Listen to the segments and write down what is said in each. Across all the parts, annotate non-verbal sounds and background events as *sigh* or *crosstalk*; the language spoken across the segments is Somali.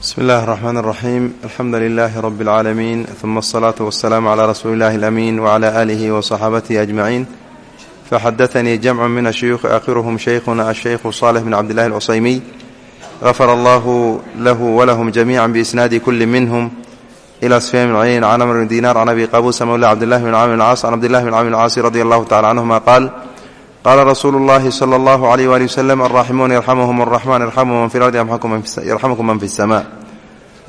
bsmi اllahi الرحmn الرaxيim alxamdu لilaahi rb اlcaalamiin ثuma الصlaaةu والsalaam عlى rasuuli اllahi اlأmiin وعlى آlihi وصaxaabatihi أجmaciin faxadaثanii jamcu min ashuyuuخi akhiruhm shaykhuna aلshaykhu صالح bn cabdillahi اlcusaymiy غafar allahu lahu wlahm jamiica biisnaadi kuli minhm ilى sfyan bn cayyn can amr bn dinar can abi qabusa mawla cabdillahi bn camr bn caas can cabdillahi bn camr bn caasi radi allahu tacala canhuma qaal qaala rasuulu llaahi sala allahu alayh waali waslem alraaximuuna yarxamuhum araxmaan yarxamuhu man fi lardi yarxamkum man fi sama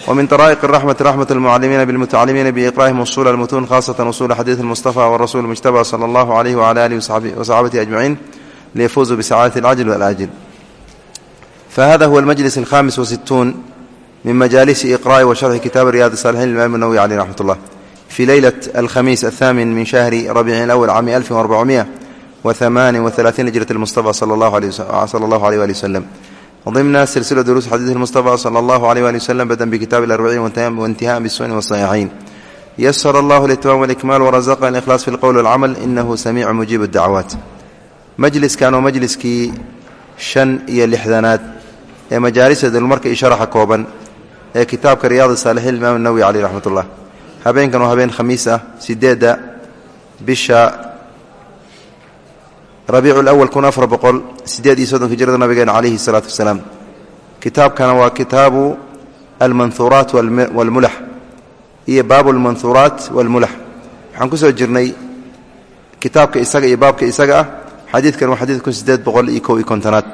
wa min taraa'iq araxmati raxmat almucalimiina bilmutacalimiina biiqraa'ihim usuula almutuun khaasatan usuula xadiid almustafa warasuul mujtaba sala allahu calayhi wacala alihi wasaxaabatihi ajmaciin liyafuuzuu bisacaadati alcajl walaajil fahada huwa almajlis alkhamis wasituun min majaalisi iqraa'i wa sharxi kitaabi riyaad saalixiin limaam nawowi caleyh raxmat ullah fii leylat alkhamiis athaamin min shahri rabiici alawal cami alfin warbacumiya وثمان وثلاثين هجرة المصطفى صلى الله عليه وآله وسلم ضمن سلسلة دروس حديث المصطفى صلى الله عليه وآله وسلم بدأ بكتاب الأربعين وانتهاء بالسنن والصحيحين يسر الله الاتمام والإكمال ورزقنا الإخلاص في القول والعمل إنه سميع مجيب الدعوات مجلس كانوا مجلسكii شhan iyo lixdanaad ee majaalisa dulmarka iyo sharaxa kooban ee kitaabka riyaad saalixiin imaam الnawowi caleyh raxmat ullah habeenkan waa habeen khamiis ah sideedda bisha rabiicu lawal kun afar boqol sideed iyo soddonka jirada nabigeena calayhi salaatu wasalaam. Kitaabkana waa kitaabu almanhuuraat walmulax iyo baabu almanhuuraat walmulax waxaan ku soo jirnay kitaabka isaga iyo baabka isaga ah. Xadiidkan waa xadiid kun sideed boqol iyo kow iyo kontonaad.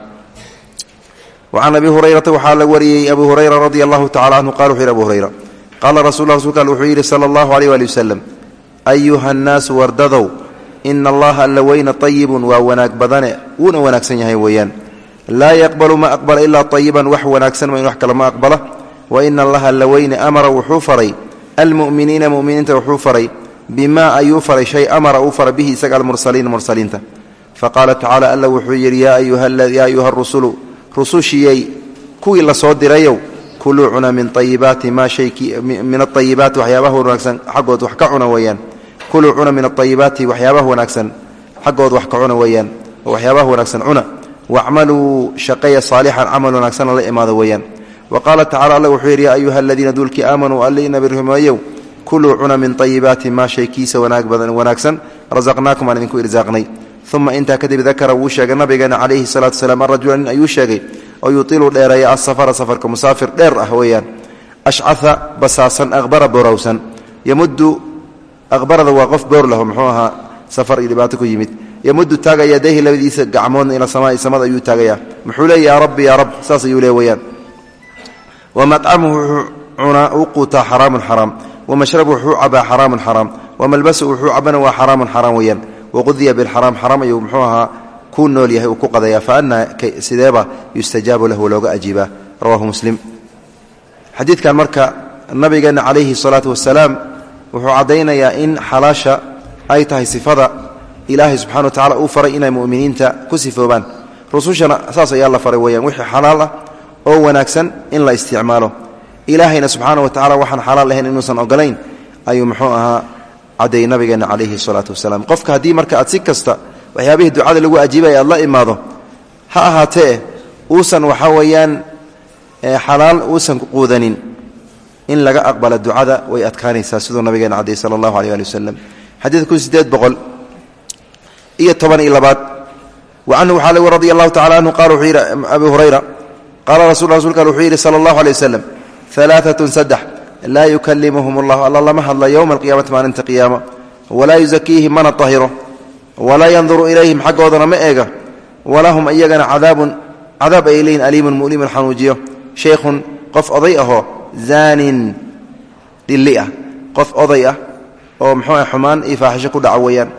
Wacan abi hurayrata waxaa la wariyey abu hurayra radia allahu tacala canhu qala wuxu yhi abu hurayra qaala rasul la rasulka al wuxuu yidhi sala allahu aleyh waali wasalam ayuha nnaasu wardadow ina allaha alla weyna ayibun waa wanaag badane wuuna wanaagsan yahay weeyaan laa yaqbalu ma aqbala ilaa ayiban wax wanaagsan ma in ma aqbala wa ina allaha alla weyne amara wuxuu faray almuminiina muminiinta wuxuu faray bimaa ayuu faray shay amara uu faray bihi isaga almursaliina mursaliinta faqaala tacala alla wuxuu yidhi yaa ayuha rusulu rusushiyey kuwii la soo dirayow kuluu cuna min ayibaati maa min aayibaati waxyaabaha wanaagsan xaggood wax ka cuna weeyaan kuluu cuna min aayibaati waxyaabaha wanaagsan xaggood wax ka cuna weeyaan oo waxyaabaha wanaagsan cuna wacmaluu shaqeeya saalixan camal wanaagsanna la imaado weeyaan wa qaala tacala alla wuxuu yidhi ayuha aladiina duulkii aamanuu alinabi rumeeyow kuluu cuna min ayibaati maa shaykiisa wanaag badan wanaagsan rasaqnaakum aan idinku irsaaqnay uma intaa kadib dakara wuu sheegay nabigeena calayhi salaatu wasalaam arajula nin ayuu sheegay oo yutiilu dheereeya asafara safarka musaafir dheer ah weeyaan ashcaa basaasan aqbara borowsan yamudu aqbarada waa qof boor laho muxuu ahaa safar iyo dhibaato ku yimid yamudu taaga yadayhi labadiisa gacmoodna ila samaai samada ayuu taagaya muxuu leey yaa rabbi yaa rab saas ayuu le weyaan wamacmuhu wuxuu cunaa u quutaa xaraamun xaraam wamashrabu wuxuu cabaa xaraamun xaraam wamalbasu wuxuu cabana waa xaraamun xaraam weeyaan waqudiya bilxaraam xaraam ayuu muxuu ahaa kuu nool yahay uu ku qadaya fa anaa sideeba yustajaabu lahu looga ajiibaa rawahu muslim xadiidkan marka nabigeena calayhi salaatu wasalaam wuxuu caddaynayaa in xalaasha ay tahay sifada ilaahay subxana wa tacala uu faray inay muminiinta ku sifoobaan. Rusushana saas ayaa la faray weyaan wixii xalaal ah oo wanaagsan in la isticmaalo. Ilaahayna subxaana wa tacala waxaan xalaal ahayn inuusan ogolayn ayuu muxuu ahaa caddeeyey nabigeena calayhi salaatu wasalaam qofka haddii marka aad si kasta waxyaabihii ducada lagu ajiibaya aad la imaado ha ahaatee uusan waxaa weeyaan xalaal uusan quudanin in laga aqbala ducada way adkaanaysaa siduu nabigeena cadey sala allahu aleh ali wasalam xadiid kun boqol iyo toban iyo labaad. Wa canhu waxaa lg radi allahu anhu qala wuxuu yidhi hurayra qaala rasul rasulka al wuxuu yidhi sala allahu aleh wasalam alaaatun saddex laa yukalimuhum allahu alla lama hadla yowma alqiyamati maalinta qiyaama walaa yusakiihim mana tahiro walaa yanduru ilayhim xaggoodana ma eega walahum iyagana cadaabun cadaab ay leeyihiin aliimun mulimun xanuujiyo sheikhun qof oday ahoo zaanin dhilli ah qof oday ah oo muxuu ah xumaan iyo faaxisho ku dhaca weeyaan.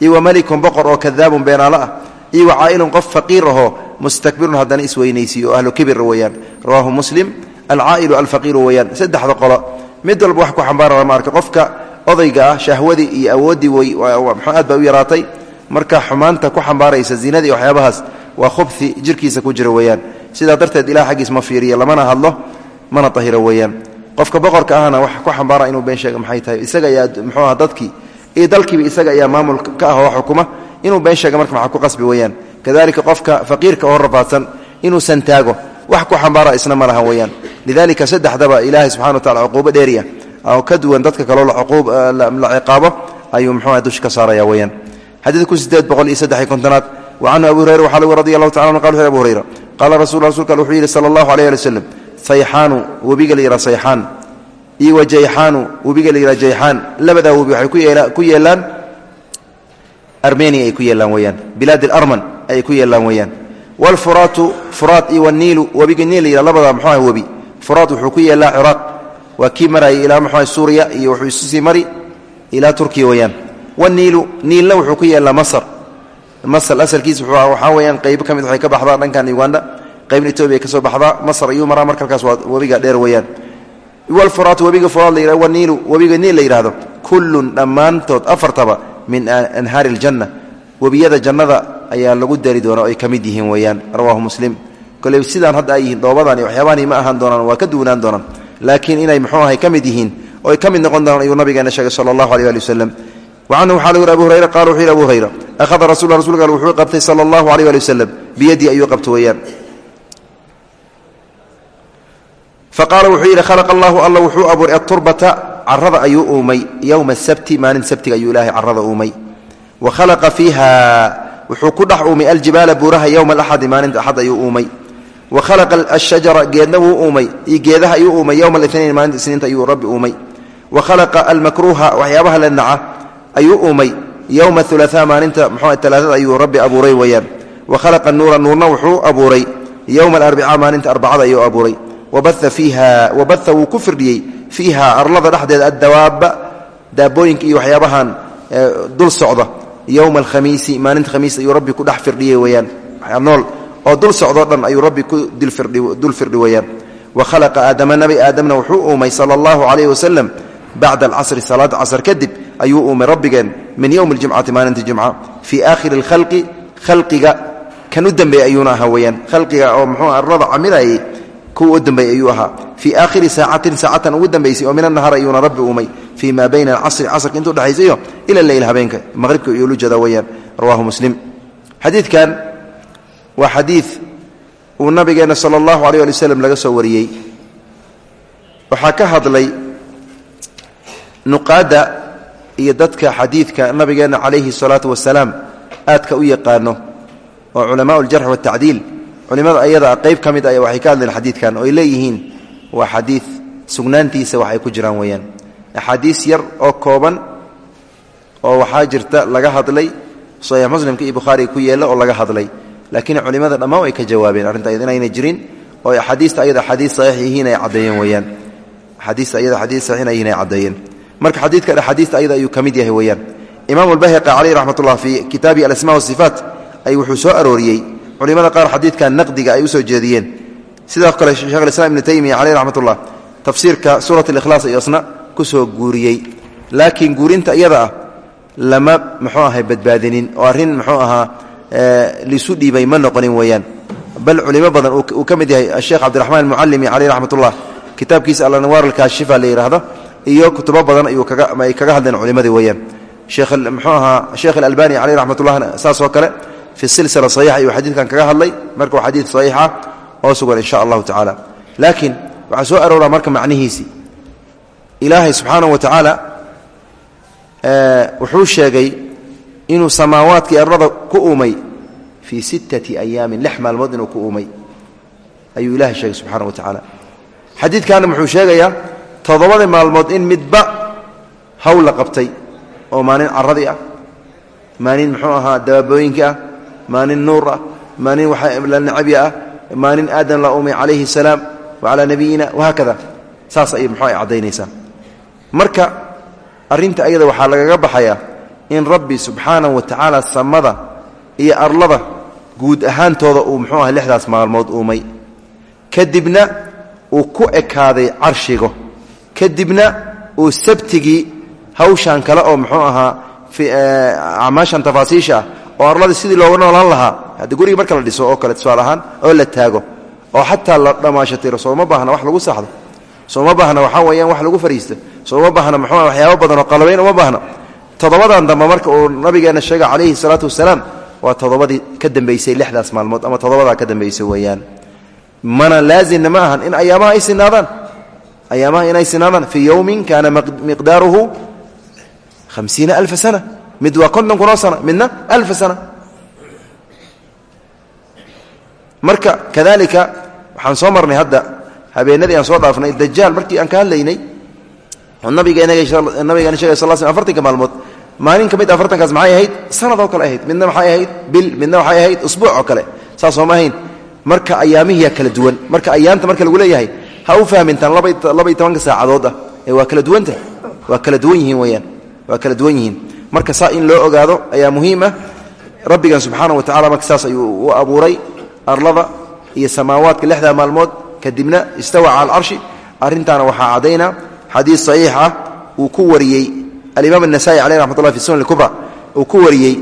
Iyo wa melikun boqor oo kadaabun beenaalo ah. Iyo caa'ilun qof faqiir ahoo mustakbirun haddana isweynaysiiyo oo ahlu kibir weeyaan. Rawaahu muslim alcaa'ilu alfaqiiru weeyaan. Saddexda qolo mid walba wax ku xambaarara ma arka. Qofka odayga ah shahwadii iyo awooddii way mxuu aad bay u yaraatay. Marka xumaanta ku xambaaraysa zinadii waxyaabahaas waa khubhi jirkiisa ku jira weeyaan. Sidaa darteed ilah xaggiis ma fiiriya lamana hadlo mana tahiro weeyaan. Qofka boqorka ahna wax ku xambaara inuu been sheega maxay tahay? Isaga ayaa muxuu aha dadkii iyo dalkiiba isaga ayaa maamul ka ah oo xukuma. Inuu been sheega marka maxaa ku qasbi weeyaan. Kadalika qofka faqiirka oo rafaadsan inuusan taago wax ku xambaara isna ma laha weeyaan. Lidalika saddexdaba ilaahay subxana wa tacala cuquubo dheeriya oo ka duwan dadka kaloo la ciqaabo ayuu muxuuha dusha ka saaraya weyaan xadiidku sideed boqol iyo saddex iyo kontonaad wa canhu abu hurayra waxaa lagu radi allahu tacala anu qal wuxu abu hurayra qaala rasul rasulka wuxuu sayxaanu webiga la yidhaha sayxaan. Iyo wa jayxaanu la yidhaha jayxaan. Labadaa webi waxay ku yeelaan armenia ay ku yeelaan weyaan bilaad alarman ayay ku yeelaan weyaan wlfuraatu furaat iyo waniilu webiga niil la yidhaha labadaa muxuu ah webi. Furaat wuxuu ku yeelaa ciraaq. Waa kii marayay ilaa muxuu suuriya iyo wuxuu isu sii mari ilaa turkiya weyaan waniilu niilna wuxuu ku yeelaa masr masr asalkiis waxaa weyaan qaybo ka mid waxay ka baxdaa dhankan uganda qaybna etoobiya ka soo baxdaa masr ayuu maraa halkaas waa webiga dheer weyaan wlfuraat webiga furaat la yidhah waniilu webiga niil la yidhahdo kullun dhammaantood afartaba min anhaari aljanna webiyada jannada ayaa lagu dari doona o ay ka yihiin weyaan rawaahu muslim. Koley sidaan hadda ay yihiin doobadan iyo ahaan doonaan waa ka duwanaan doonaan. Laakiin inay muxuu ahay ka yihiin oo ay ka noqon doonaan ayuu nabigeena sheegay sala allahu aleh ali waslem wacanhu waxaa abu hurayra qala wuxuu abu hurayra akhada rasul rasulka wuxuu qabtay sala allahu aleyh ali biyadii ayuu qabta weeyaan faqaala wuxuu yidhi khalaqa allahu alla wuxuu abuuray aturbata carada ayuu uumay yowma sabti maalin sabtiga ayuu ilaahay carada uumay wa khalaqa fiiha wuxuu ku dhex uumay aljibaala buuraha yowma alaxadi maalinta axad ayuu uumay wa khalaqa ashajara geedna wuu uumay iyo geedaha ayuu uumay yowma alinayn maalinta isniinta ayuu rabbi uumay wa khalaqa almakruuha waxyaabaha la naca ayuu uumay yowma hulaa maalinta mxuu talaadada ayuu rabbi abuuray weyaan wa khalaqa nuura nuurna wuxuu abuuray yowma alarbica maalinta arbacada ayuu abuuray wabaha wuu ku firdhiyey fiiha arlada dhexdeeda addawaaba daabooyinka iyo waxyaabahan dul socda yowma alkhamiisi maalinta khamiis ayuu rabbi ku dhex firdhiyey weyaan nool oo dul socdoo dhan ayuu rabbi ku dul firdhi weyaan wa khalaqa aadama nabi aadamna wuxuu uumay sala allahu calayhi wasalam bacda alcasri salaada casr kadib ayuu uumay rabbigeen min yowmi ljimcati maalinta jimca fii aakhiri alkhalqi khalqiga kan u dambeeyey ayuuna ahaa weyaan khalqiga kuwa u dambeeyey ayuu ahaa. Fii aakhiri saacatin saacatan ugu dambaysay oo min anahar ayuuna rabbi uumay. Fii maa bayna alcasri casrka intuu dhexaysayo ila leyl habeenka maqhribka iyo lujada weyaan rawahu muslim. Xadiidkan waa xadiid uu nabigeenna sala allahu aleyh ali waslem laga soo wariyey. Waxaa ka hadlay nuqaadda iyo dadka xadiidka u yaqaano oo culamaau aljarx culimada ayada qayb ka mid a waxay ka hadleen xadiidkan oo ay leeyihiin waa xadiid sugnaantiisa wax ay ku jiraan weeyaan. Axaadiis yar oo kooban oo waxaa jirta laga hadlay saxiix muslimka iyo bukhaariga ku yeella oo laga hadlay. Laakiin culimada dhammaan way ka jawaabeen arrinta ayada inayna jirin oo axaadiista ayada axaadiis saxiix yihiin ay caddeeyeen weeyaan. Axaadiista ayada axaadiis saxiixin ay yihiin ay caddeeyeen marka xadiidkan axaadiista ayada ayuu ka mid yahay weeyaan. Imaamu albayhaqi caleyh raxmat ullah fii kitaabi wasifaat ay wuxuu soo arooriyey culimada qaar xadiidkan naqdiga ay u soo jeediyeen. Sidoo kale sheekh alislaam ibnu taymiya caleyh raxmat ullah tafsiirka suurat alikhlaas iyo isna ku soo guuriyey. Laakiin guurinta iyada ah lama muxuu ahay badbaadinin. Oo arrin muxuu ahaa liisu dhiibay ma noqonin weeyaan. Bal culimo badan uu ka mid yahay asheekh cabdiraxmaan almucalimi caleyh raxmat ullah kitaabkiisa alanwaar alkaashifa la yidhaahdo iyo kutubo badan ay kaga hadleen culimadii weeyaan. Muxuu ahaa sheekh alalbani caleyh raxmat ullahna saas oo kale fi silsila saxiixa ayuu xadiidkan kaga hadlay marka waa xadiid saxiixa oo sugan insha allahu tacaala laakiin waxaa soo arooraa marka macnihiisii ilaahay subxaanahu wa tacaala wuxuu sheegay inuu samaawaadkii arlada ku uumay fii sittati ayaamin lix maalmood inuu ku uumay ayuu ilahay sheegay subxaana wa tacaala xadiidkaana muxuu sheegayaa toddobadii maalmood in midba hawl la qabtay oo maalin caradii ah maalin nuur ah maalin la nacabi ah maalin aadam la uumay calayhi salaam wa calaa nabiyina wahaakada saas ayay muxuu ay caddaynaysaa. Marka arrinta ayada waxaa lagaga baxayaa in rabbi subxaanahu wa tacaala samada iyo arlada guud ahaantooda uu muxuu aha lixdaas maalmood uumay. Kadibna uu ku ekaaday carshigo. Kadibna uu sabtigii hawshan kale oo muxuu ahaa acmaashan tafaasiisha ah oo arladii sidii looga noolaan lahaa haddi guriga marka la dhiso oo kale tusaale ahaan oo la taago oo xataa la dhammaashatiro sooma baahna wax lagu saxdo sooma baahna waxaa weeyaan wax lagu fariisto sooma baahna muxuu waxyaaba badan oo qalabayn uma baahna. Toddobadan dambe marka uu nabigeenna sheega calayhi salaatu wasalaam waa toddobadii ka dambaysay lixdaas maalmood ama toddobadaa ka dambaysay weeyaan. Mana laazimna ma ahan in ayaamaha ay sinaadaan ayaamaha inay sinaadaan fii yowmin kaana miqdaaruhu hamsiina alfa sana mid waa konton kunoo sana midna alfa sana marka kadalika waxaan soo marnay hadda habeenadii aan soo dhaafnay dajaal markii aan ka hadlaynay oo nabigenabigeena shegay sal sl afartanka maalmood maalin ka mid afartankaas maxay ahayd? Sanad oo kale ahayd. Midna maxay ahayd? Bil. Midna waxay ahayd? Usbuuc oo kale. Saas sooma ahayn. Marka ayaamihiyaa kala duwan. Marka ayaanta marka lagu leeyahay ha u fahmintaan laba iyo tobanka saacadood ah. Ee waa kala duwanta? Waa kala duwan yihiin weyaan waa kala duwan yihiin marka saa in loo ogaado ayaa muhiim ah. Rabbigan subxaana wa tacala marka ayuu abuuray arlada iyo samaawaadka lixdaa maalmood. Kadibna istawa cala alcarshi arrintaana waxaa caddaynaa xadiis saxiix ah uu ku wariyey. Alimaam anasaa'i caleyh raxmat ullah fi sunan kubra uu ku wariyey.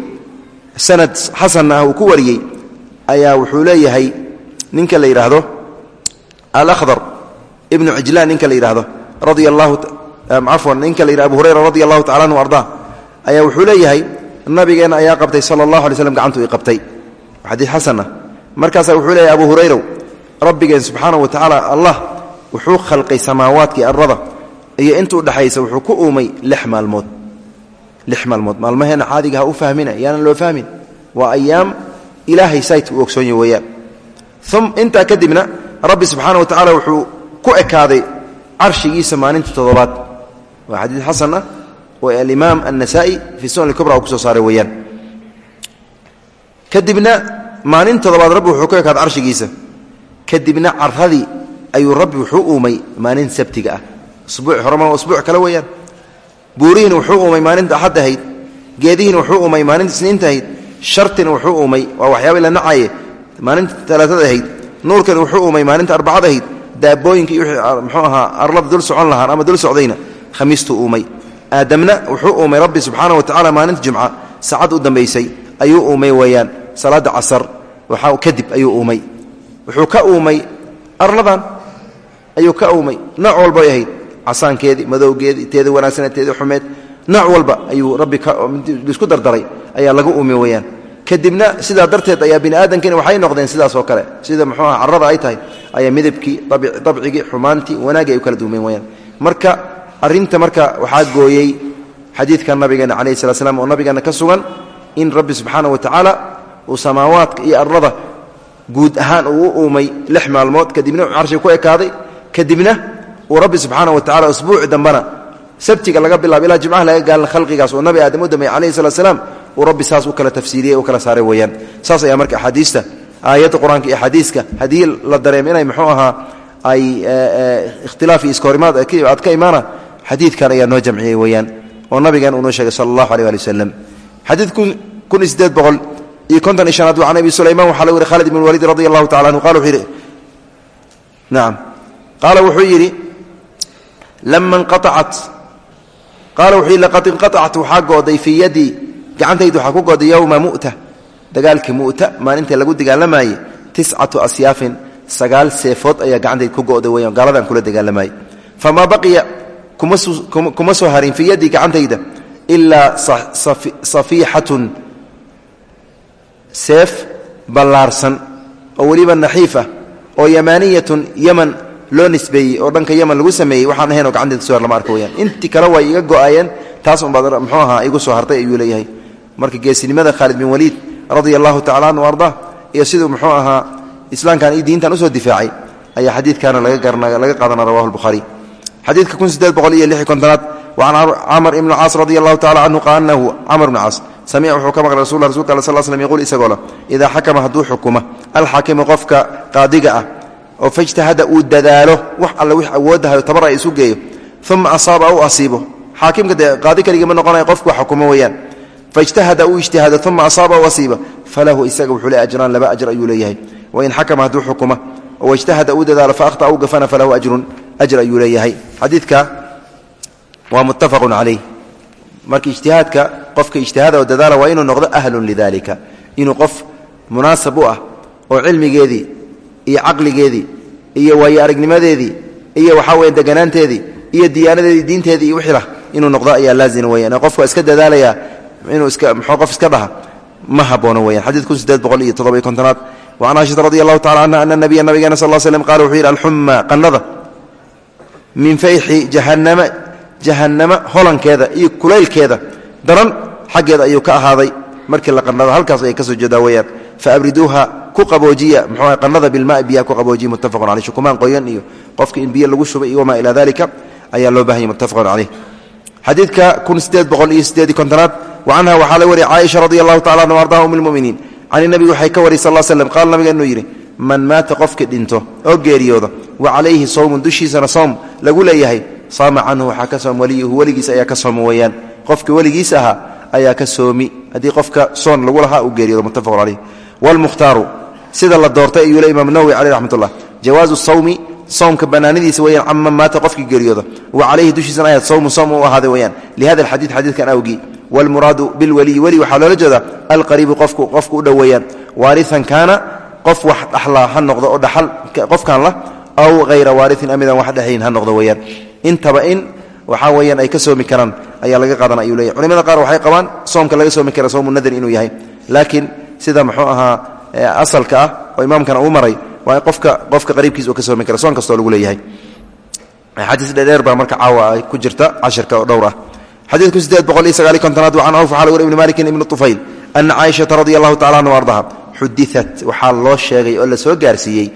Sanad xasan ah uu ku wariyey. Ayaa wuxuu leeyahay ninka la yidhaahdo alakhdar ibnu cijlaan ninka la yidhaahdo radia allahu cafwan ninka la yidhahdo abu hurayra radi allahu anhu ardaa ayaa wuxuu leeyahay nabigeenna ayaa qabtay sala allahu alay slam gacantu i qabtay. Xadiis xasan ah markaasaa wuxuu leeyahay abu hurayrow rabbigeen subxaana wa tacaala allah wuxuu khalqay samaawaadkii arrada iyo inta udhexaysa wuxuu ku uumay lix maalmood. Lix maalmood. Maalmaheenna caadiga ha u fahmina yaanan loo fahmin. Waa ayaam ilaahay sayt uu ogsoonye weeyaan. Um intaa kadibna rabbi subxaana wa tacaala wuxuu ku ekaaday carshigiisa maalinta toddobaad. Waa xadiid xasan oo alimaam annasaa'i fii sunan kubra uu ku soo saaray weeyaan. Kadibna maalin toddobaad rabbi wuxuu ku ekaaday carshigiisa. Kadibna caradii ayuu rabbi wuxuu uumay maalin sabtiga ah. Usbuuc horema usbuuc kale weeyaan. Buurihiina wuxuu uumay maalinta axad ahayd geedihiina wuxuu uumay maalinta isniinta ahayd shartina wuxuu uumay waa waxyaaba la nacaye maalinta talaatada ahayd nuurkana wuxuu uumay maalinta arbacada ahayd daabooyinka iyo wixii muxuu ahaa arlada dul socon lahaan ama dul socdayna khamiistuu uumay aadamna wuxuu uumay rabbi subxaana wa tacala maalinta jumca saacad u dambaysay ayuu uumay weeyaan salaada casar waxaa kadib ayuu uumay. Wuxuu ka uumay arladan ayuu ka uumay. Nooc walbay ahayd casaankeedii madowgeedii teeda wanaagsaneed teeda xumeed nooc walba ayuu rabbi isku dardaray ayaa laga uumi weyaan kadibna sidaa darteed ayaa bini aadamkiina waxay noqdeen sidaas oo kale. Sida muxuu aha carrada ay tahay ayaa midabkii dabcigii xumaantii wanaaggii ay u kala duumeen weyaan marka arrinta marka waxaa gooyey xadiidka nabigeena calayhi salat slam oo nabigeena ka sugan in rabbi subxaana wa tacaala uu samaawaadka iyo arlada guud ahaan uu u uumay lix maalmood kadibna carshiga ku ekaaday kadibna uu rabbi subxaana wa tacala usbuuci dambana sabtiga laga bilaabo ilaa jimcaha laga gaalna khalqigaas oo nabi aadam u dambeeyey calayhi salat slaam uu rabbi saas u kala tafsiiriyey u kala saaray weeyaan. Saas ayaa marka axaadiista aayadda qur'aanka iyo axaadiiska haddii la dareemo inay muxuu ahaa ay ikhtilaaf iyo iskahorimaad aad ka imaana xadiidkan ayaa noo jamciyey weeyaan oo nabigan uu noo sheegay sala allahu aleh ali wasalam xadiid kun sideed boqol iyo konton iyo shanaad abi sulayman waxaa lagu yihi khalid ibn walid radi allahu tacala anhu qala wuxuu yidhi nacam qaala wuxuu yidhi lama inqaacat qaala wuxuu yidhi laqad inqaacat waxaa gooday fii yaddii gacantaydu waxaa ku gooday yowma mu'ta. Dagaalkii mu'ta maalintai lagu dagaalamayey tiscatu asyaafin sagaal seefood ayaa gacantayd ku go'day weyan gaaladaan kula dagaalamayey famaa baqiya kuma soo harin fii yaddii gacantayda ilaa safiixatun seef ballaarsan oo weliba naxiif ah oo yamaaniyatun yaman loo nisbeeyey oo dhanka yaman lagu sameeyey waxaan ahayn oo gacantayda kuso har lama arka weyaan. Intii kale way iga go'ayeen taas unbaad muxuu ahaa igu soo hartay ayuu leeyahay. Marka geesinimada khaalid bin waliid radia allahu tacala anhu arda iyo siduu muxuu ahaa islaamkan iyo difaacay ayaa xadiidkaana laga qaadana rawahu lbukhaari xadiidka kun sideed boqol iyo lix kontonaad wa can camr ibn caas radi allahu tacala canhu anahu camr bn caas samica wuxuu ka maqlay rasul rasulka al sal slm yquul isagoo leh idaa xakama hadduu xukuma alxaakimu qofka qaadiga ah oo fajtahada uu dadaalo wax alle wix awooddahayo tabar ay isu geeyo uma asaaba u asiibo. Xaakimka dee qaadi kaligii ma noqonaya qofku xukumo weeyaan. Faijtahada uu ijtihaado uma asaaba u asiiba falahu isaga wuxuu le ajraan laba ajr ayuu leeyahay. Wain xakama hadduu xukuma oo ijtahada uu dadaalo faahta u gafana falahu ajrun ajr ayuu leeyahay. Xadiidka waa muttafaqun calayh. Marka ijtihaadka qofka ijtihaada oo dadaala waa inuu noqdo ahlun lidalika inuu qof munaasab u ah oo cilmigeedii iyo caqligeedii iyo waayo aragnimadeedii iyo waxaa weya deganaanteedii iyo diyaanadeedii diinteedii iyo wixii lah inuu noqdo ayaa laazim weyan qofka iska dadaalaya inuu iska muxuu qof iska dhaha ma haboono weyan xadiid kun sideed boqol iyo toddobiyo kontonaad wacan caaishata radi allahu tacala canha ana nabiya nabigeena sal slm qala wuxuu yidhi alxuma qannada min fayxi jahannama jahannama holankeeda iyo kulaylkeeda daran xaggeeda ayuu ka ahaaday. Markii la qannado halkaas ayay ka soo jeedaa weyaan faabriduuha ku qaboojiya mxuu qannada bilmaai biyaha ku qaboojiya muttafaqun caleyh shukumaan qoyan iyo qofka in biyo lagu shubay iyo wamaa ilaa dalika ayaa loo bahanyay muttafaqun caleyh xadiidka kun sideed boqol iyo sideedi kontonaad wa canha waxaa la wariyay caaisha radi allahu tacala an ardaha um lmuminiin can nabiga waxay ka wariyay sal slm qaala nabiga inuu yidhi man maata qofkii dhinto oo geeriyooda wa calayhi sawmun dushiisana sowm lagu leeyahay saama canhu waxaa ka soom waliyuhu weligiis ayaa ka sooma weeyaan. Qofka weligiis ahaa ayaa ka soomi. Haddii qofka soon lagu lahaa uu geeriyoodo muttafaqun caleyh wlmukhtaaru sida la doortay ayuu le imaam nawowi caleyh raxmatullah. Jawaazu sawmi soomka banaanidiisa weyaan caman maata qofkii geeriyooda wa calayhi dushiisana ayaad sawmu soom u ahaaday weyaan lihada alxadiid xadiidkan awgii wlmuraadu bilweliyi weli waxaa loola jeeda alqariibu qofku u dhoweeyaan waarian kaana qof wax dhaxlaa ha noqdo oo dhaxal qofkan lah aw hayra waariin amidan wax dhexayn ha noqdo weyaan intaba in waxaa weyaan ay ka soomi karaan ayaa laga qaadan ayuu leeyahy culimada qaar waxay qabaan soomka laga soomi kara soomu nadar inuu yahay. Laakiin sida muxuu ahaa asalka ah oo imaamkana uu maray waa qofka qofka qariibkiis uu ka soomi kara soon kastoo lagu leeyahay. Xadiis dheer baa marka caawa ku jirta cashirka oo dhowr ah. Xadiidku sideed boqol iyo sagaali kontonaad wa can awf lagu ibni malikin ibni tufayl ana caaishata radia allahu tacala anhu ardaha xudiat waxaa loo sheegay oo la soo gaarsiiyey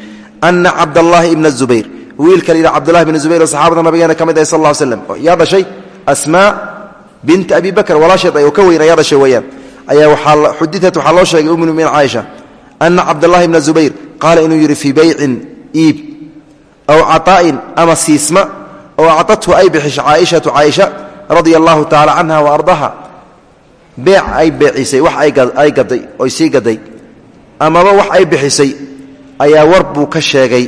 ana cabdallaahi ibna zubayr. Wiilka la cabdulahi bn zubayr oo saxaabada nabigeena ka mid ah sal slm yaa dhashay asmaa binta abi bakr walaasheed ay ka weyna yaa dhashay weyaan ayaa xudiat waxaa loo sheegay umnu min caaisha ana cabdallaahi ibna zubayr qaala inuu yidhi fii baycin iib aw caaa'in ama siisma oo actathu ay bixish caaishatu caaisha radia allahu tacaala canha wa ardaaha beec ay beecisay wax ay gaday oy sii gaday amaba wax ay bixisay ayaa war buu ka sheegay.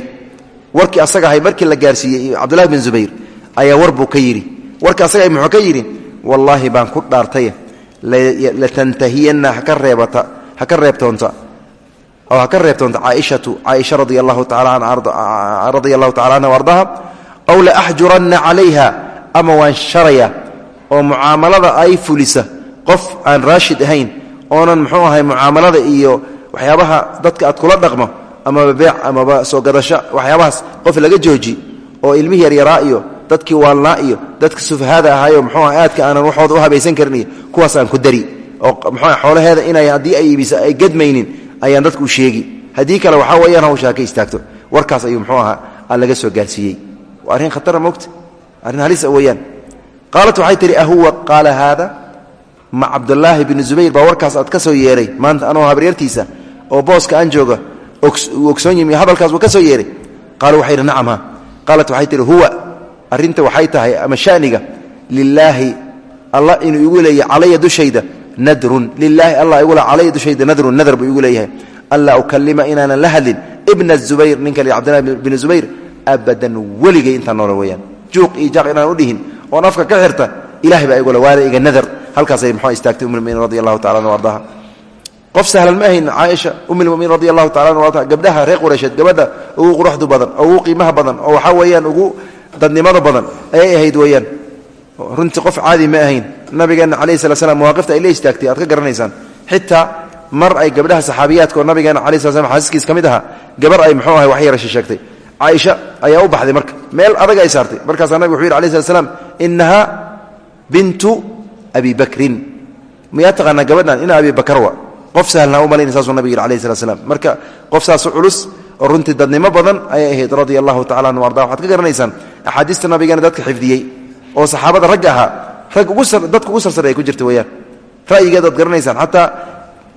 Warkii asaga ahay markii la gaarsiiyey cabdullahi bin zubayr ayaa war ka yidhi. Warkii asaga muxuu ka yidhi wallaahi baan ku dhaartay latantahiyanna haka reebata ha ka reebtoonta oo ha ka reebtoonta caaishatu caaisha radia allahu tacala anha ardaha aw laaxjuranna calayha ama waan sharaya oo mucaamalada ay fulisa qof aan raashid ahayn oonan muxuu ahay mucaamalada iyo waxyaabaha dadka aad kula dhaqmo amaba beec amaba soo gadasho waxyaabahaas qof laga jooji oo ilmihii yaryaraa iyo dadkii waalnaa iyo dadka sufahaada ahaayo mxuu ah aadka aanan waxooda u habaysan karin iyo kuwaas aan ku dari oo mxuu xoolaheeda inay haddii ay iibisa ay gadmaynin ayaan dadku u sheegi. Haddii kale waxaa weeyaan hawshaa ka istaagto. Warkaas ayuu mxuu ahaa aan laga soo gaarsiiyey. Waa arrin khatara mogta arrin halisa weeyaan. Qaalat waxay tihi ahuwa qaala haada? Ma cabdulaahi bni zubayr baa warkaas aad ka soo yeeray maanta anoo habaryartiisa oo booska aan jooga uu ogsoon yimi hadalkaas wuu ka soo yeeray. Qaala waxay yidhi nacam ha. Qaalat waxay tihi huwa. Arrinta waxay tahay ama shaniga lilaahi alla inuu igu leeyahay calaya dushayda nadrun. Lilaahi alla igu le calaya dushayda nadrun nadr buu igu leeyahay. Anlaa ukalima inaanan la hadlin ibna zubayr ninka la cbdillahi bni zubayr abadan weligay intaan noole weeyaan juuq iyo jaaq inaan u dhihin oon afka ka xirta ilahay baa igule waana iga nadar. Halkaasay muxuu istaagtay ummuminiin radi allahu tacala anhu ardaha qof sahlan ma ahayn caaisha ummilmuminiin radi allahu ardaha gabdhaha reer qureysheed gabadha ugu quruxdu badan oo ugu qiimaha badan oo waxaa weeyaan ugu dadnimada badan ayay ahayd weeyaan. Runtii qof caadi ma ahayn. Nabigeenna calayhi sala slam mawaaqifta istaagtay aad ka garanaysaan. Xitaa mar ay gabdhaha saxaabiyaadka oo nabigeena calayi sla slam xaaskiis ka gabar ay muxuu ahay wax yarasha sheegtay. Caaisha ayaa u baxday marka meel adag ay saartay. Markaasaa nabig wuxu yidhi alay slat slam bintu abi bakrin. Miyaa taqaanaa gabadhan ina abi bakar wa qof sahlnaa u malayna saasuu nabig yidhi alayh slat marka qof saasu culus runtii dadnimo badan ayay ahayd radia allahu anhu arda waxaad ka garanaysaan axaadiista nabigeena dadka xifdiyey oo saxaabada ragga ahaa dadka ugu sarsare ay ku jirta weyaan ra'yigeed waad garanaysaan xataa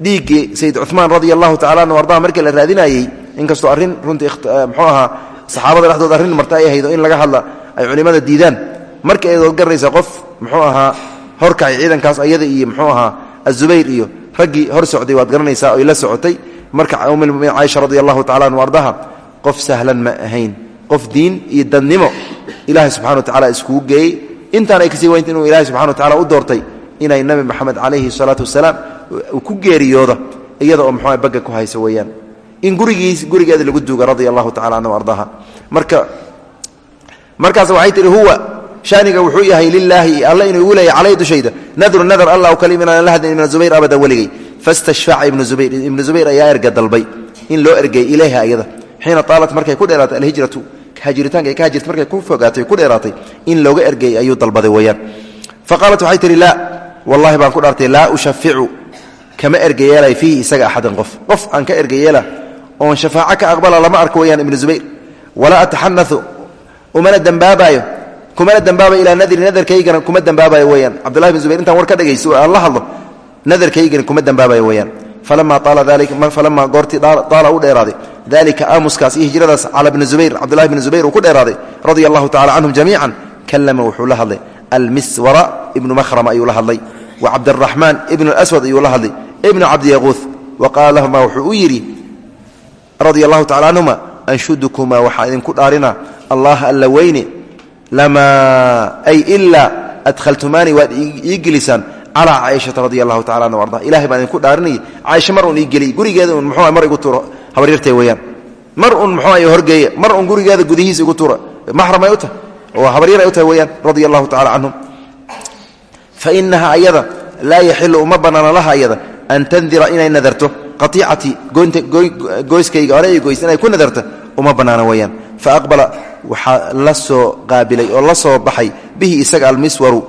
dhiiggii sayid cumaan radia allahu anhu ardaha markii la raadinayey inkastoo arrin runtii mxuu ahaa saxaabada dhexdooda arrin marta ay ahayd in laga hadla ay culimmada diidaan. Marka waad garanaysaa qof muxuu ahaa horkacay ciidankaas ayada iyo muxuu ahaa azubayr iyo raggii hor socday waad garanaysaa oy la socotay. Marka ummilmuminiin caaisha radi allahu tacala ardaha qof sahlan ma ahayn. Qof diin iyo dadnimo ilaahay subxana wa tacala iskugu geeyey. Intaan ay ka sii weynta inuu ilahay subxana wa tacala u doortay inay nabi moxamed calayhi salaatu wasalaam ku geeriyooda iyada oo muxua bagga ku haysa weeyaan. In gurigiis gurigeeda lagu duuga radia allahu tacala ardaha. Marka markaas waxay tihi huwa shaniga wuxuu yahay lilaahi alla inuu igu leeyahy calay dushayda. Nadru nadr allah kalim inaan la hadlin ibna zubayr abadan weligay. Fastashfaca ibnu zubayr. Ibnu zubayr ayaa erga dalbay. In loo ergeeyey ilayha ayada. Xiina aalat markay ku dheeraatay alhijratu. Hajiritaanka ka hajirtay markay ku fogaatay ku dheeraatay in looga ergeeyey ayuu dalbaday weyaan fa qaalat waxay tihi laa. Wallahi baan ku dhaartay laa ushaficu kama ergeyeelay fiihi isaga axadan qof. Qof aan ka ergeyeela oon shafaaco ka aqbala lama arko weyaan ibnu zubayr. Walaa ataxanau umana dembaabayo kumana dembaabayo ilaa nadri nadarkaygana kuma dembaabayo weyaan cabdullahi bin zubayr intaan war ka dhegaysto aan la hadlo nadarkaygana kuma dembaabayo weyaan falama goortii daala u dheeraaday. Dalika aamuskaas iyo hijradaas cala bni zubayr cabdulahi bni zubayr uu ku dheeraaday radia allahu tacala canhum jamiican. Kalama wuxuu la hadlay almiswara ibnu mahrama ayuu la hadlay wa cabdiraxmaan ibnu aswad ayuu la hadlay ibnu cabdiyaquuth wa qaala lahuma wuxuu u yidhi radia allahu tacala canhuma anshudukumaa waxaa idinku dhaarina allah alla weyne lamaa ay ilaa adhaltumaani waad ii gelisaan. Calaa caaishata radi allahu tacala ilahay baan idinku dhaarinayay. Caaisha mar un ii gurigeeda un mar igu tuuro. Habaryartay weeyaan. Mar un muxuu horgeeya mar un gurigeeda gudihiisa igu tuura maxramay u tahay? Oo habaryar ay u tahay weeyaan radia allahu tacala fa inaha ayada laa yaxilu uma banaana laha ayada an tandira inay nadarto. Qaiicatii goyskayga hore ay goys inay ku nadarto uma bannaana weeyaan. Fa aqbala waxaa la soo qaabilay oo la soo baxay. Bihi isaga almiswaru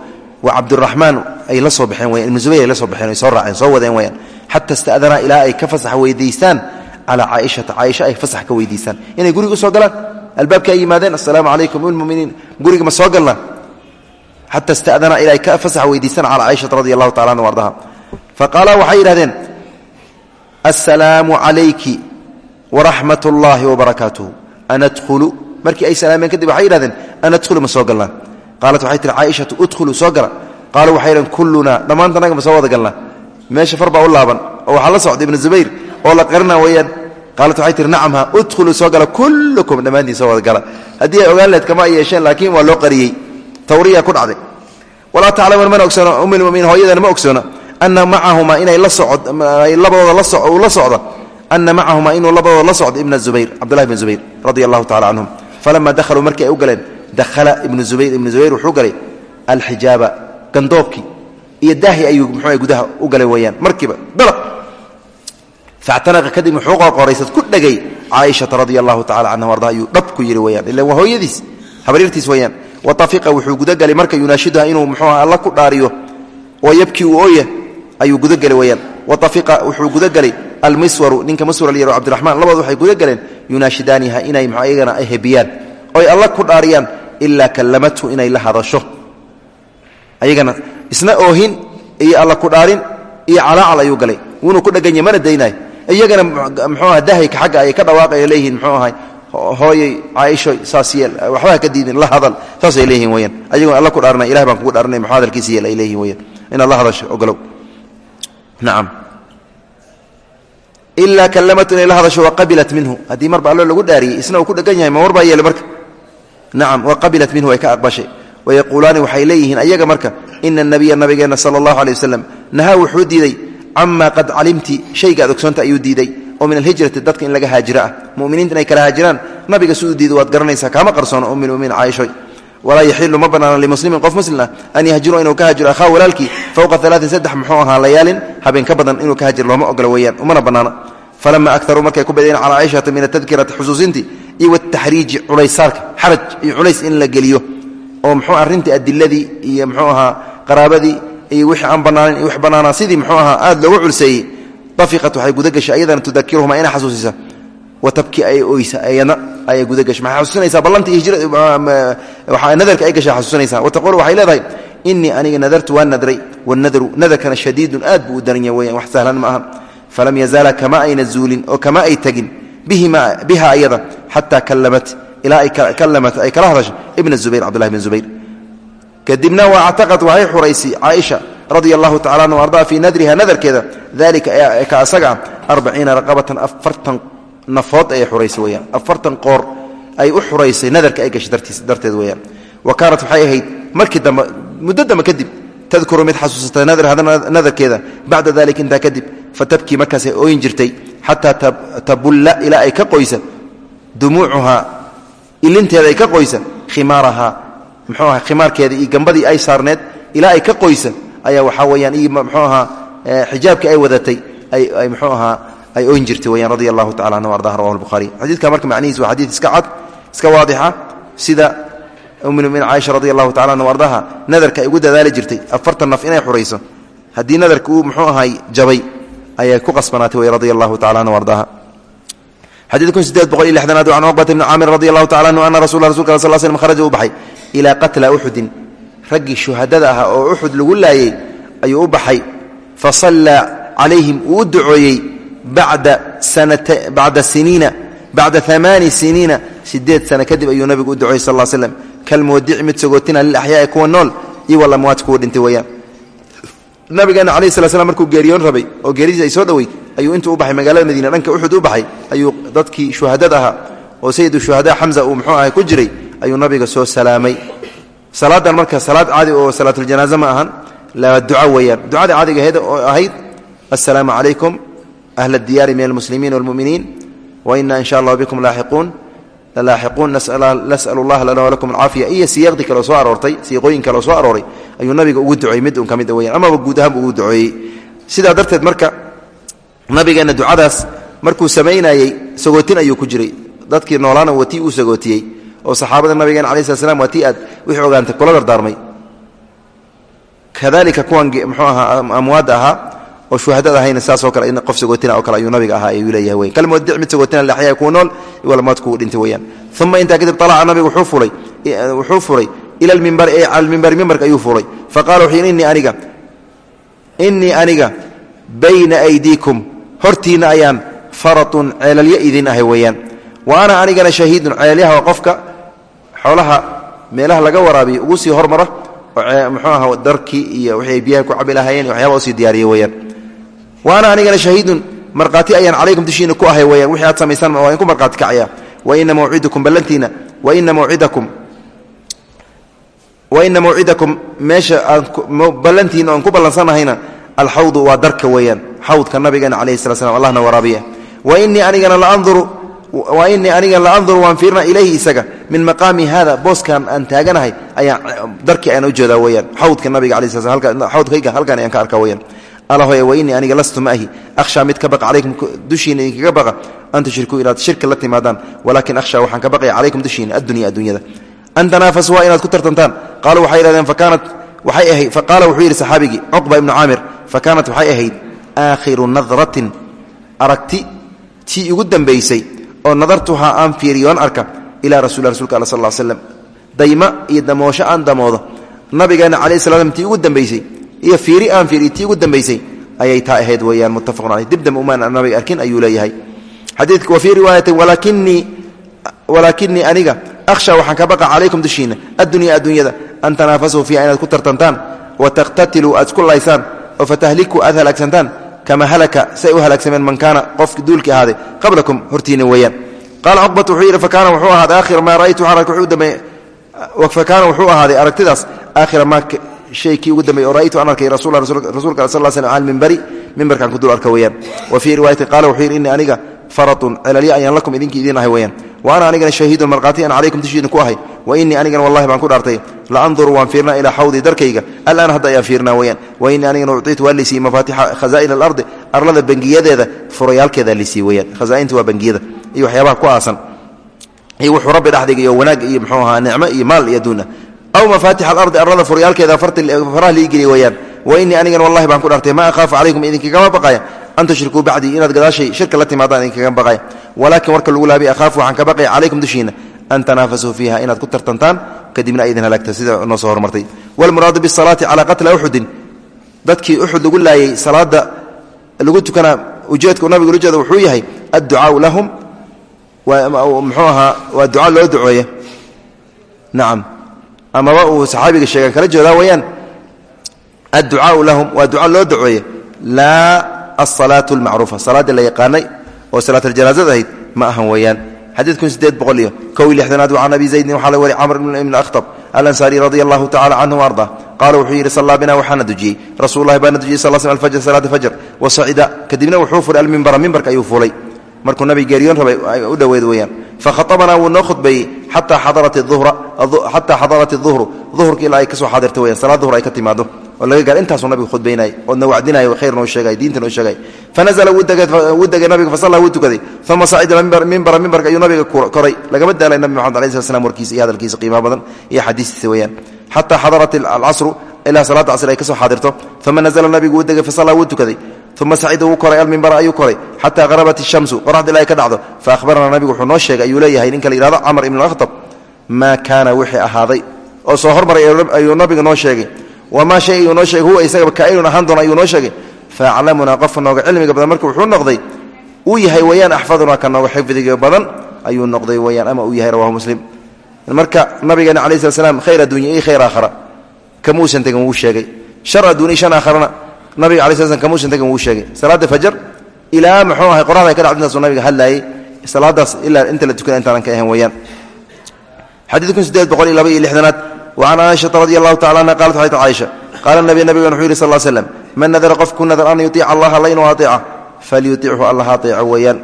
wa cabduraxmaan ay la soo baxeen weyan ibnu zubayr ay la soo baxeen soo raaceen soo wadeen weyaan xata ista'danaa ilaa ay ka fasax weydiistaan calaa caaishata caaisha ay fasax ka weydiistaan. Inay guriga soo galaan. Albaabka ay yimaadeen assalaamu calaykum ilmuminiin guriga ma soo galnaa xata ista'danaa ilaa ay ka fasax weydiistaan calaa caaishata radi allahu tacala anhu ardaha fa qaala waxay yidhahdeen assalaamu calayki waraxmat ullaahi wabarakaatuhu anadkhulu markii ay salaameen kadib waxay yidhahdeen anadkhulu ma soo galnaa qaalat waxay tihi caaishatu udkhuluu soo gala. Qaaluu waxay yidhahen kullunaa dhammaantanaga ma soo wada galnaa meesha far u laaban oo waxaa la socda ibnu zubayr oo la qarina weeyaan. Qaalat waxay tihi nacamha udkhuluu soo gala kullukum dhammaantiin soo wada gala. Haddii ay ogaan lehed kama yeesheen laakiin waa loo qariyey. Tawriya ku dhacday. Walaa taclamuun mana ogsoona ummilmuminiin hooyadana ma ogsoona ana macahumaa inay labadooda uu la socdo. Ana macahumaa inuu labadooda la socdo ibna zubayr cabdullahi bn zubayr radia allahu tacala falama dakhaluu markii ay u galeen dakhala ibnu zubayr ibnu zubayr wuxuu galay alxijaaba gandoobkii iyo daahi ayuu muxuu gudaha u galay weeyaan markiiba dalaq factanaqa kadib wuxuu qorqoraysad ku dhegay caaishata radia allahu tacala canha arda ayuu dhab ku yidhi weyaan ila waa hooyadiis habaryartiis weeyaan watafiqa wuxuu gudagalay marka yunaashiduha inuu muxuu alla ku dhaariyo oo yabkii uu ooya ayuu gudagelay weyaan watafiqa wuxuu gudagelay almiswaru ninka maswar lyaro cabdiraxmaan labaod waxay gudagaleen yunaashidaaniha inay mxu ayagana ay hebiyaan oy alla ku dhaariyaan ilaa kallamathu inay la hadasho. Ayagana isna oohin iyo alla ku dhaarin iyo calaacal ayuu galay wuunuu ku dheganya mana daynayo iyagana mxuu aha dahayka xagga ayay ka dhawaaqaya leeyihiin mxuu ahay hooyey caaishoy saas yeel waxbaha ka diidin la hadal saasay leeyihiin weyaan ayagoon alla ku dhaarinay ilah baan kugu dhaarinay muxuu hadalkiisa yeel la ilaa kallamatu inay la hadasho waqabilat minhu. Haddii marba allo lagu dhaariyey isna uu ku dhegan yahay ma war baa yeele marka. Nacam waqabilat minhu way ka aqbashay. Wayaquulaani waxay leeyihiin ayaga marka ina nabiya nabigeenna sala allahu aley wasalam wuxuu diiday camaa qad calimti shayga ad ogsoonta diiday. Oo min alhijrati dadka in laga haajiro ah. Muminiinta inay kala haajiraan nabiga siduu diido waad garanaysaa kaama qarsoono ummilmuminiin caaishoy walaa yaxilu ma banaana limuslimin. Qof muslim ah an yahjura inuu ka haajiro ahaa walaalkii fowqa alaain saddex muxuu ahaa layaalin habeen ka badan inuu ka haajiro looma ogola weeyaan umana banaana. Falama akaruu markay ku badeen calaa caaishata min atadkirati xusuusintii iyo wataxriiji culaysaarka xaraj iyo culays in la geliyo oo mxuu arrintii adiladii iyo mxuu ahaa qaraabadii iyo wixii aan banaanan iyo wax bannaanaa sidii mxuu ahaa aad wa tabki ay oysa ayadna ayay gudagashay maxay xasuusinaysaa ballantii hijra nadarka ay gashay xasuusinaysaa wa taquulu waxay leedahay inii aniga nadartu waan nadray wanadaru nadarkana shadiidun aad buu u daranya weyan wax sahlan ma falam yazaala kama ayna zuulin oo kama ay tegin biha ayada xataa kallamat ilaa ay kallamat ay kala hadasho ibna zubayr cabdullahi bn zubayr. Kadibna wa actaqad waxay xuraysay caaisha radia allahu tacala anhu ardaa fii nadriha nadarkeeda dalika ka asaga ah arbaciina raqabatan afartan nafood ayay xuraysay weyaan afartan qoor ay u xuraysay nadarka ay gashay darteed weyaan wa kaanat waxay ahayd? Markii dambe muddo dambe kadib tadkuru mid xasuusata nadarkeeda. Bacda dalika intaa kadib fatabkii markaasay ooyin jirtay xataa tabulla ilaa ay ka qoysa dumuucuhaa ilinteeda ay ka qoysa khimaarahaa mxuu aha khimaarkeeda iyo gambadii ay saarneed ilaa ay ka qoysa ayaa waxaa weyaan iyo mxuu ahaa xijaabkii ay wadatay ay ay oyn jirtay weyaan radia allahu tacala anhu ardaha rawahu lbuhaari xadiidka marka macnihiis waa xadiid iska cad iska waadixa sida ummuminiin caaisha radi allahu tacala anhu ardaha nadarka ay ugu dadaali jirtay afartan naf inay xurayso haddii nadarka uu muxuu ahay jabay ayay ku qasbanaatay wey radia allahu tacala anhu ardaha. Xadiid kun sideed boqol iyo lixdanaad can cuqbata bni caamir radi allahu tacala anhu ana rasul rasulka sal slm kharaja u baxay ilaa qatla uxudin raggii shuhadada ahaa oo uxud lagu laayey ayuu u baxay fa sallaa calayhim uu u ducooyey bacda amaani siniina sideed sano kadib ayuu nabigu u ducooyey sal slm kalmuwadici mid sagootina lilaxyaai kuwa nool iyo walamwaad kuwa dhintay weyaan nabigeena alayh sala slam markuu geeriyoon rabay oo geeridiis ay soo dhoweyd ayuu intuu u baxay magaalada madiina dhanka uxud u baxay ayuu dadkii shuhadada ahaa oo sayidu shuhada xamza uu muxuu ahay ku jiray ayuu nabiga soo salaamay. Salaadan marka salaad caadi oo salaatuljanaaze ma ahan la duca weeyaan ducada caadiga ahayd assalaamu calaykum diyaari min almuslimiin walmuminiin wa ina in sha allah bikum laaxiquun lalaaxiquun nas'al allah lana walakum alcaafiya iyo siyaaqdii kaleo soo aroortay siiqooyin kaleo soo arooray ayuu nabiga ugu duceeyey mid un ka mid weyaan amaba guud ahaan bu ugu duceeyey sidaa darteed marka nabigeenna ducadaas markuu samaynayey sagootin ayuu ku jiray dadkii noolaana waa tii uu sagootiyey oo saxaabada nabigeena alai slat slam waa tii aad wixii ogaantay kula dardaarmay kadalika kuwan mxuu ahaa amwaadda ahaa oo shuhadada ahayna saasoo kale in qof sagootina oo kale ayuu nabiga ahaa ayuu leeyahay weyan kalmuwadic mid sagootina laxyaa kuwa nool walmaad kuwa dhintay weeyaan. Uma intaa kadib alaca nabigu wuxuu furay ila lmimbari ee cala almimbari mimbarka ayuu furay. Faqala wuxuu yidhi innii aniga innii aniga bayna aydiikum hortiinna ayaan faratun ceelalyo idin ahay weeyaan. Wa ana anigana shahiidun ceelyaha waa qofka xoolaha meelaha laga waraabiyo ugu sii hormara oo muxuu aha darkii iyo wixii ay biyaha ku cabi lahaayeen waxyaba u sii diyaariya weyaan wa ana anigana shahiidun. Markhaati ayaan calaykum dushiina ku ahay weyaan wixii aad samaysaan waa in ku markhaati kacaya. Wa ina mawcidakum ballantiina. Wa ina mawcidakum. Wa ina mawcidakum meesha aan ballantiina oan ku ballansanahayna alxawdu waa darka weeyaan. Xawdka nabigeena calayhi sala slam allahna waraabiya. Wa inii anigana laanduru wa inii aniga la anduru waan fiirna ilayhi isaga. Min maqaami hada booskan aan taaganahay ayaa darkii aan u jeedaa weyaan xawdka nabiga ala sl awdkayga halkaan ayaan ka arkaa weyaan alahoy wa inii aniga lastu ma ahi mid ka baqa calaykum dushiina idinkaga baqa. An tushrikuu inaad shirka la timaadaan. Walaakin akhshaa waxaan ka baqaya calaykum dushiina addunya addunyada an tanaafasuu waa inaad ku tartantaan. Qaaluu waxay ihahdeen fakaanat waxay ahayd faqaala wuxuu yidhi saxaabigii cuqba ibnu caamir fakaanat waxay ahayd aakhiru nadratin. Aragti tii ugu dambaysay oo nadartuhaa aan fiiriyoon arka ilaa rasul rasulka all sal slm dayma iyo damoosho aan damoodo. Nabigeena calayi sla slam ugu dambaysay iyo fiiri aan fiiriyo tii ugu dambaysay ayay taa ahayd weeyaan muttafaqun caleyh dibdam umaan nabiga arkin ayuu leeyahay. Xadiidka wa fii riwaayatin walaakinii walaakinii aniga akhsha waxaan ka baqa calaykum dushiina addunya adduunyada an tanaafasuu fiiha inaad ku tartantaan wa takhtatiluu aad isku laysaan oo fatahlikuu aad kama halaka say u halaagsameen man kaana qofki duulkii ahaaday qablakum hortiina weeyaan. Qaala cuqbat wuxuu yidhi fakaana wuxuu ahaaday aakhira maa ra'aytu fakaana wuxuu ahaaday aragtidaas aakhira maa shaykii ugu dambeey oo ra'aytu arkay rasuula rasuulka sal slam al mimbari ku dul arka weeyaan. Wa fii riwaayatin qaala wuxuu yidhi aniga faratun celalya ayaan lakum idinki idiin ahay weeyaan. Wa ana anigana shahiidun markhaati an calaykum dushiidin ku ahay. Wa innii anigana wallahi baan ku dhaartay. La anduru waan fiirnaa ilaa xawdii darkayga. Alaan hadda ayaan fiirnaa weyaan wa innii anigana uciitu waa lisiiyey mafaatixa khazaa'in alardi arlada bangiyadeeda furayaalkeeda lisiiy weyaan khazaainta waa bangiyada. Iyo waxyaabaha ku aasan. Iyo wuxuu rabbi dhexdiga iyo wanaag iyo mxuu ahaa nicmo iyo maal iyo adduuna aw mafaatix alardi arlada furyaalkeeda faraha lii geliy weyaan wa innii anigana wallahi baan ku dhaartay maa akhaafu calaykum idinkagama baqaya an tushrikuu bacdii inaad gadaashay shirka la timaadaan idinkaga baqaya walaakin warka lagu laabiy akhaafu waxaan ka baqaya calaykum dushiina an tanaafasuu fiiha inaad ku tartantaan kadibna aydin halaagta sida noo soo hormartay wlmuraadu bisalaati calaa qatla uxudin dadkii uxud lagu laayey salaada lagu tukanaa ujeedka nabigu ujeeda wuxuu yahay adducaau lahum muxuu ahaa waa duca loo ducooye nacam amaba uu saxaabiga sheegan kala jeedaa weyaan adducaau lahum waa duca loo ducooye laa asalaatu almacruufa salaaddii la yaqaanay oo salaatljanaasad ahayd ma ahan weeyaan. Xadiid kun sideed boqol iyo kow iyo lixdanaad can abi zaydin waxaa la wari camr ibn akhtab alansaari radia allahu tacala canhu arda. Qaala wuxuu yidhi sallaa bina waxaana dujiyey. Rasuululahi baana dujiyey sal sl alfajr salaata fajr. Wa sacida kadibna wuxuu furay almimbara mimbarka ayuu fuulay. Markuu nabig geeriyoon rabay u dhoweed weyaan fakhaطabanaa wuu noo khudbeeyey xataa xadarat duhru duhurka ilaa ay ka soo xaadirta weyaan salaad duhur ay ka timaado oo laga gaar intaasuu nabiga khudbaynayay oodna wacdinayo khayr noo sheegay diinta noo sheegay. Fanazla wuu degay nabiga fasalla wuu tukaday. Uma sacida mimbara mimbarka ayuu nabiga koray. Lagama daalay nabi maxamed alai slat slam warkiisa iyo hadalkiisa qiimaha badan iyo xadiistiisa weeyaan. Xataa xadarat alcasru ilaa salaada casr ay ka soo xaadirto. Uma nazla nabigu wuu degay fasalla wuu tukaday. Uma sacida wuu koray almimbara ayuu koray. Xataa harabat ishamsu qoraxda ilaa ay ka dhacdo. Fa ahbarana nabigu wuxuu noo sheegay ayuu leeyahay ninka la yihahdo camr ibn akhtab maa kaana wixii ahaaday. Oo soo hormaray ayuu nabiga noo sheegay. Wamaa shay ayuu noo sheegay huwa isagaba kaainun ahaan doona ayuu noo sheegay. Faaclamunaa qofka nooga cilmiga badan marka wuxuu noqday uu yahay weyaan axfadunaa ka nooga xifdiga badan ayuu noqday weyaan ama uu yahay rawahu muslim. Marka nabigeena calayi slat slam khayr addunya iyo khayr aakhara kamuusan tegin wuu sheegay. Shar addunya shan aakharana nabiga alai sla slam kamuusan tegin wuu sheegay. Salaada fajar ilaa muxuu ahay qoraxda ay ka weyaan xadiidkun sideed boqol iyo laba iyo lixdanaad wacan caaishata radi allahu tacala anha qalat waxay ta caaisha qaala nabi nabigan wuxuu yihi sal l slem man nadara qof ku nadar an yuiica allaha alla inuu aeeca falyutichu allah aeeco weeyaan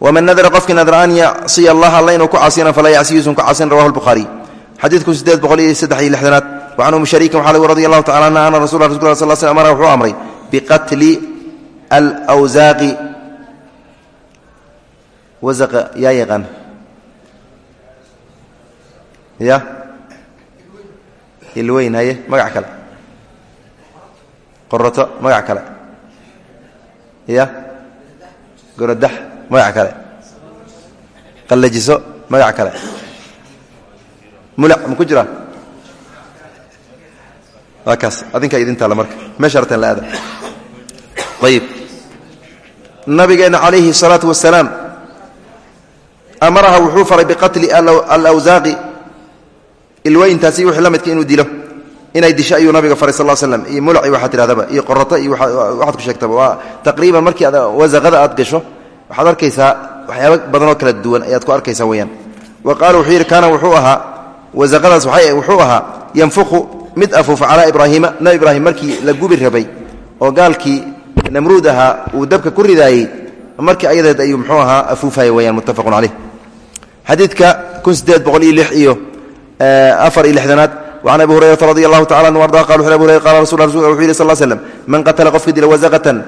waman nadara qofkii nadra an yacsiya allaha alla inuu ku casiyana falaa yacsiyuusan ku casin rawahu lbukhaariy xadiidku sideed boqol iyo saddex iyo lixdanaad wacan umi shariikin waxaa lagu radi allahu tacala anha ana rasul rasul sal sl amara wuxuu amray biqatli alwsaaqi wasaqa yaa yaqaan ya. Ilweyn haye magac kale. Qoroto magac kale. Ya. Gorodax magac kale. Qallajiso magac kale. Mulac ma ku jiraa waa kaas. Marka. Meesha arteen la aada ayib nabigeenna calayhi الsalaatu amaraha wuxuu faray biqatli alawsaaqi ilweyntaasi wixii la midka inuu dilo. Inay disho ayuu nabiga faray sal slam iyo mulaci waxaad tidhahdaba iyo qorata iyo waxaad ku sheegtaba waa taqriiban markii ad wasaqada aad gasho waxaad arkaysaa waxyaaba badanoo kala duwan ayaad ku arkaysaa weyaan wa qaala wuxuu yidhi kaana wuxuu ahaa wasaqadaas wuxuu ahaa yanfuqu mid afuufa calaa ibraahiima nabi ibraahim markii la gubi rabay oo gaalkii namruud ahaa uu dabka ku ridaayey markii ayadeed ayuu muxuu ahaa afuufaya weyaan muttafaqun caleyh xadiidka kun sideed boqol iyo lix iyo afar iyo lixdanaad wacan abi hurayrata radi allahu tacala anu arda wuxu abu hurayra qala rasul wuxuu yihi sal slem man qatala qofka dila wasaqatan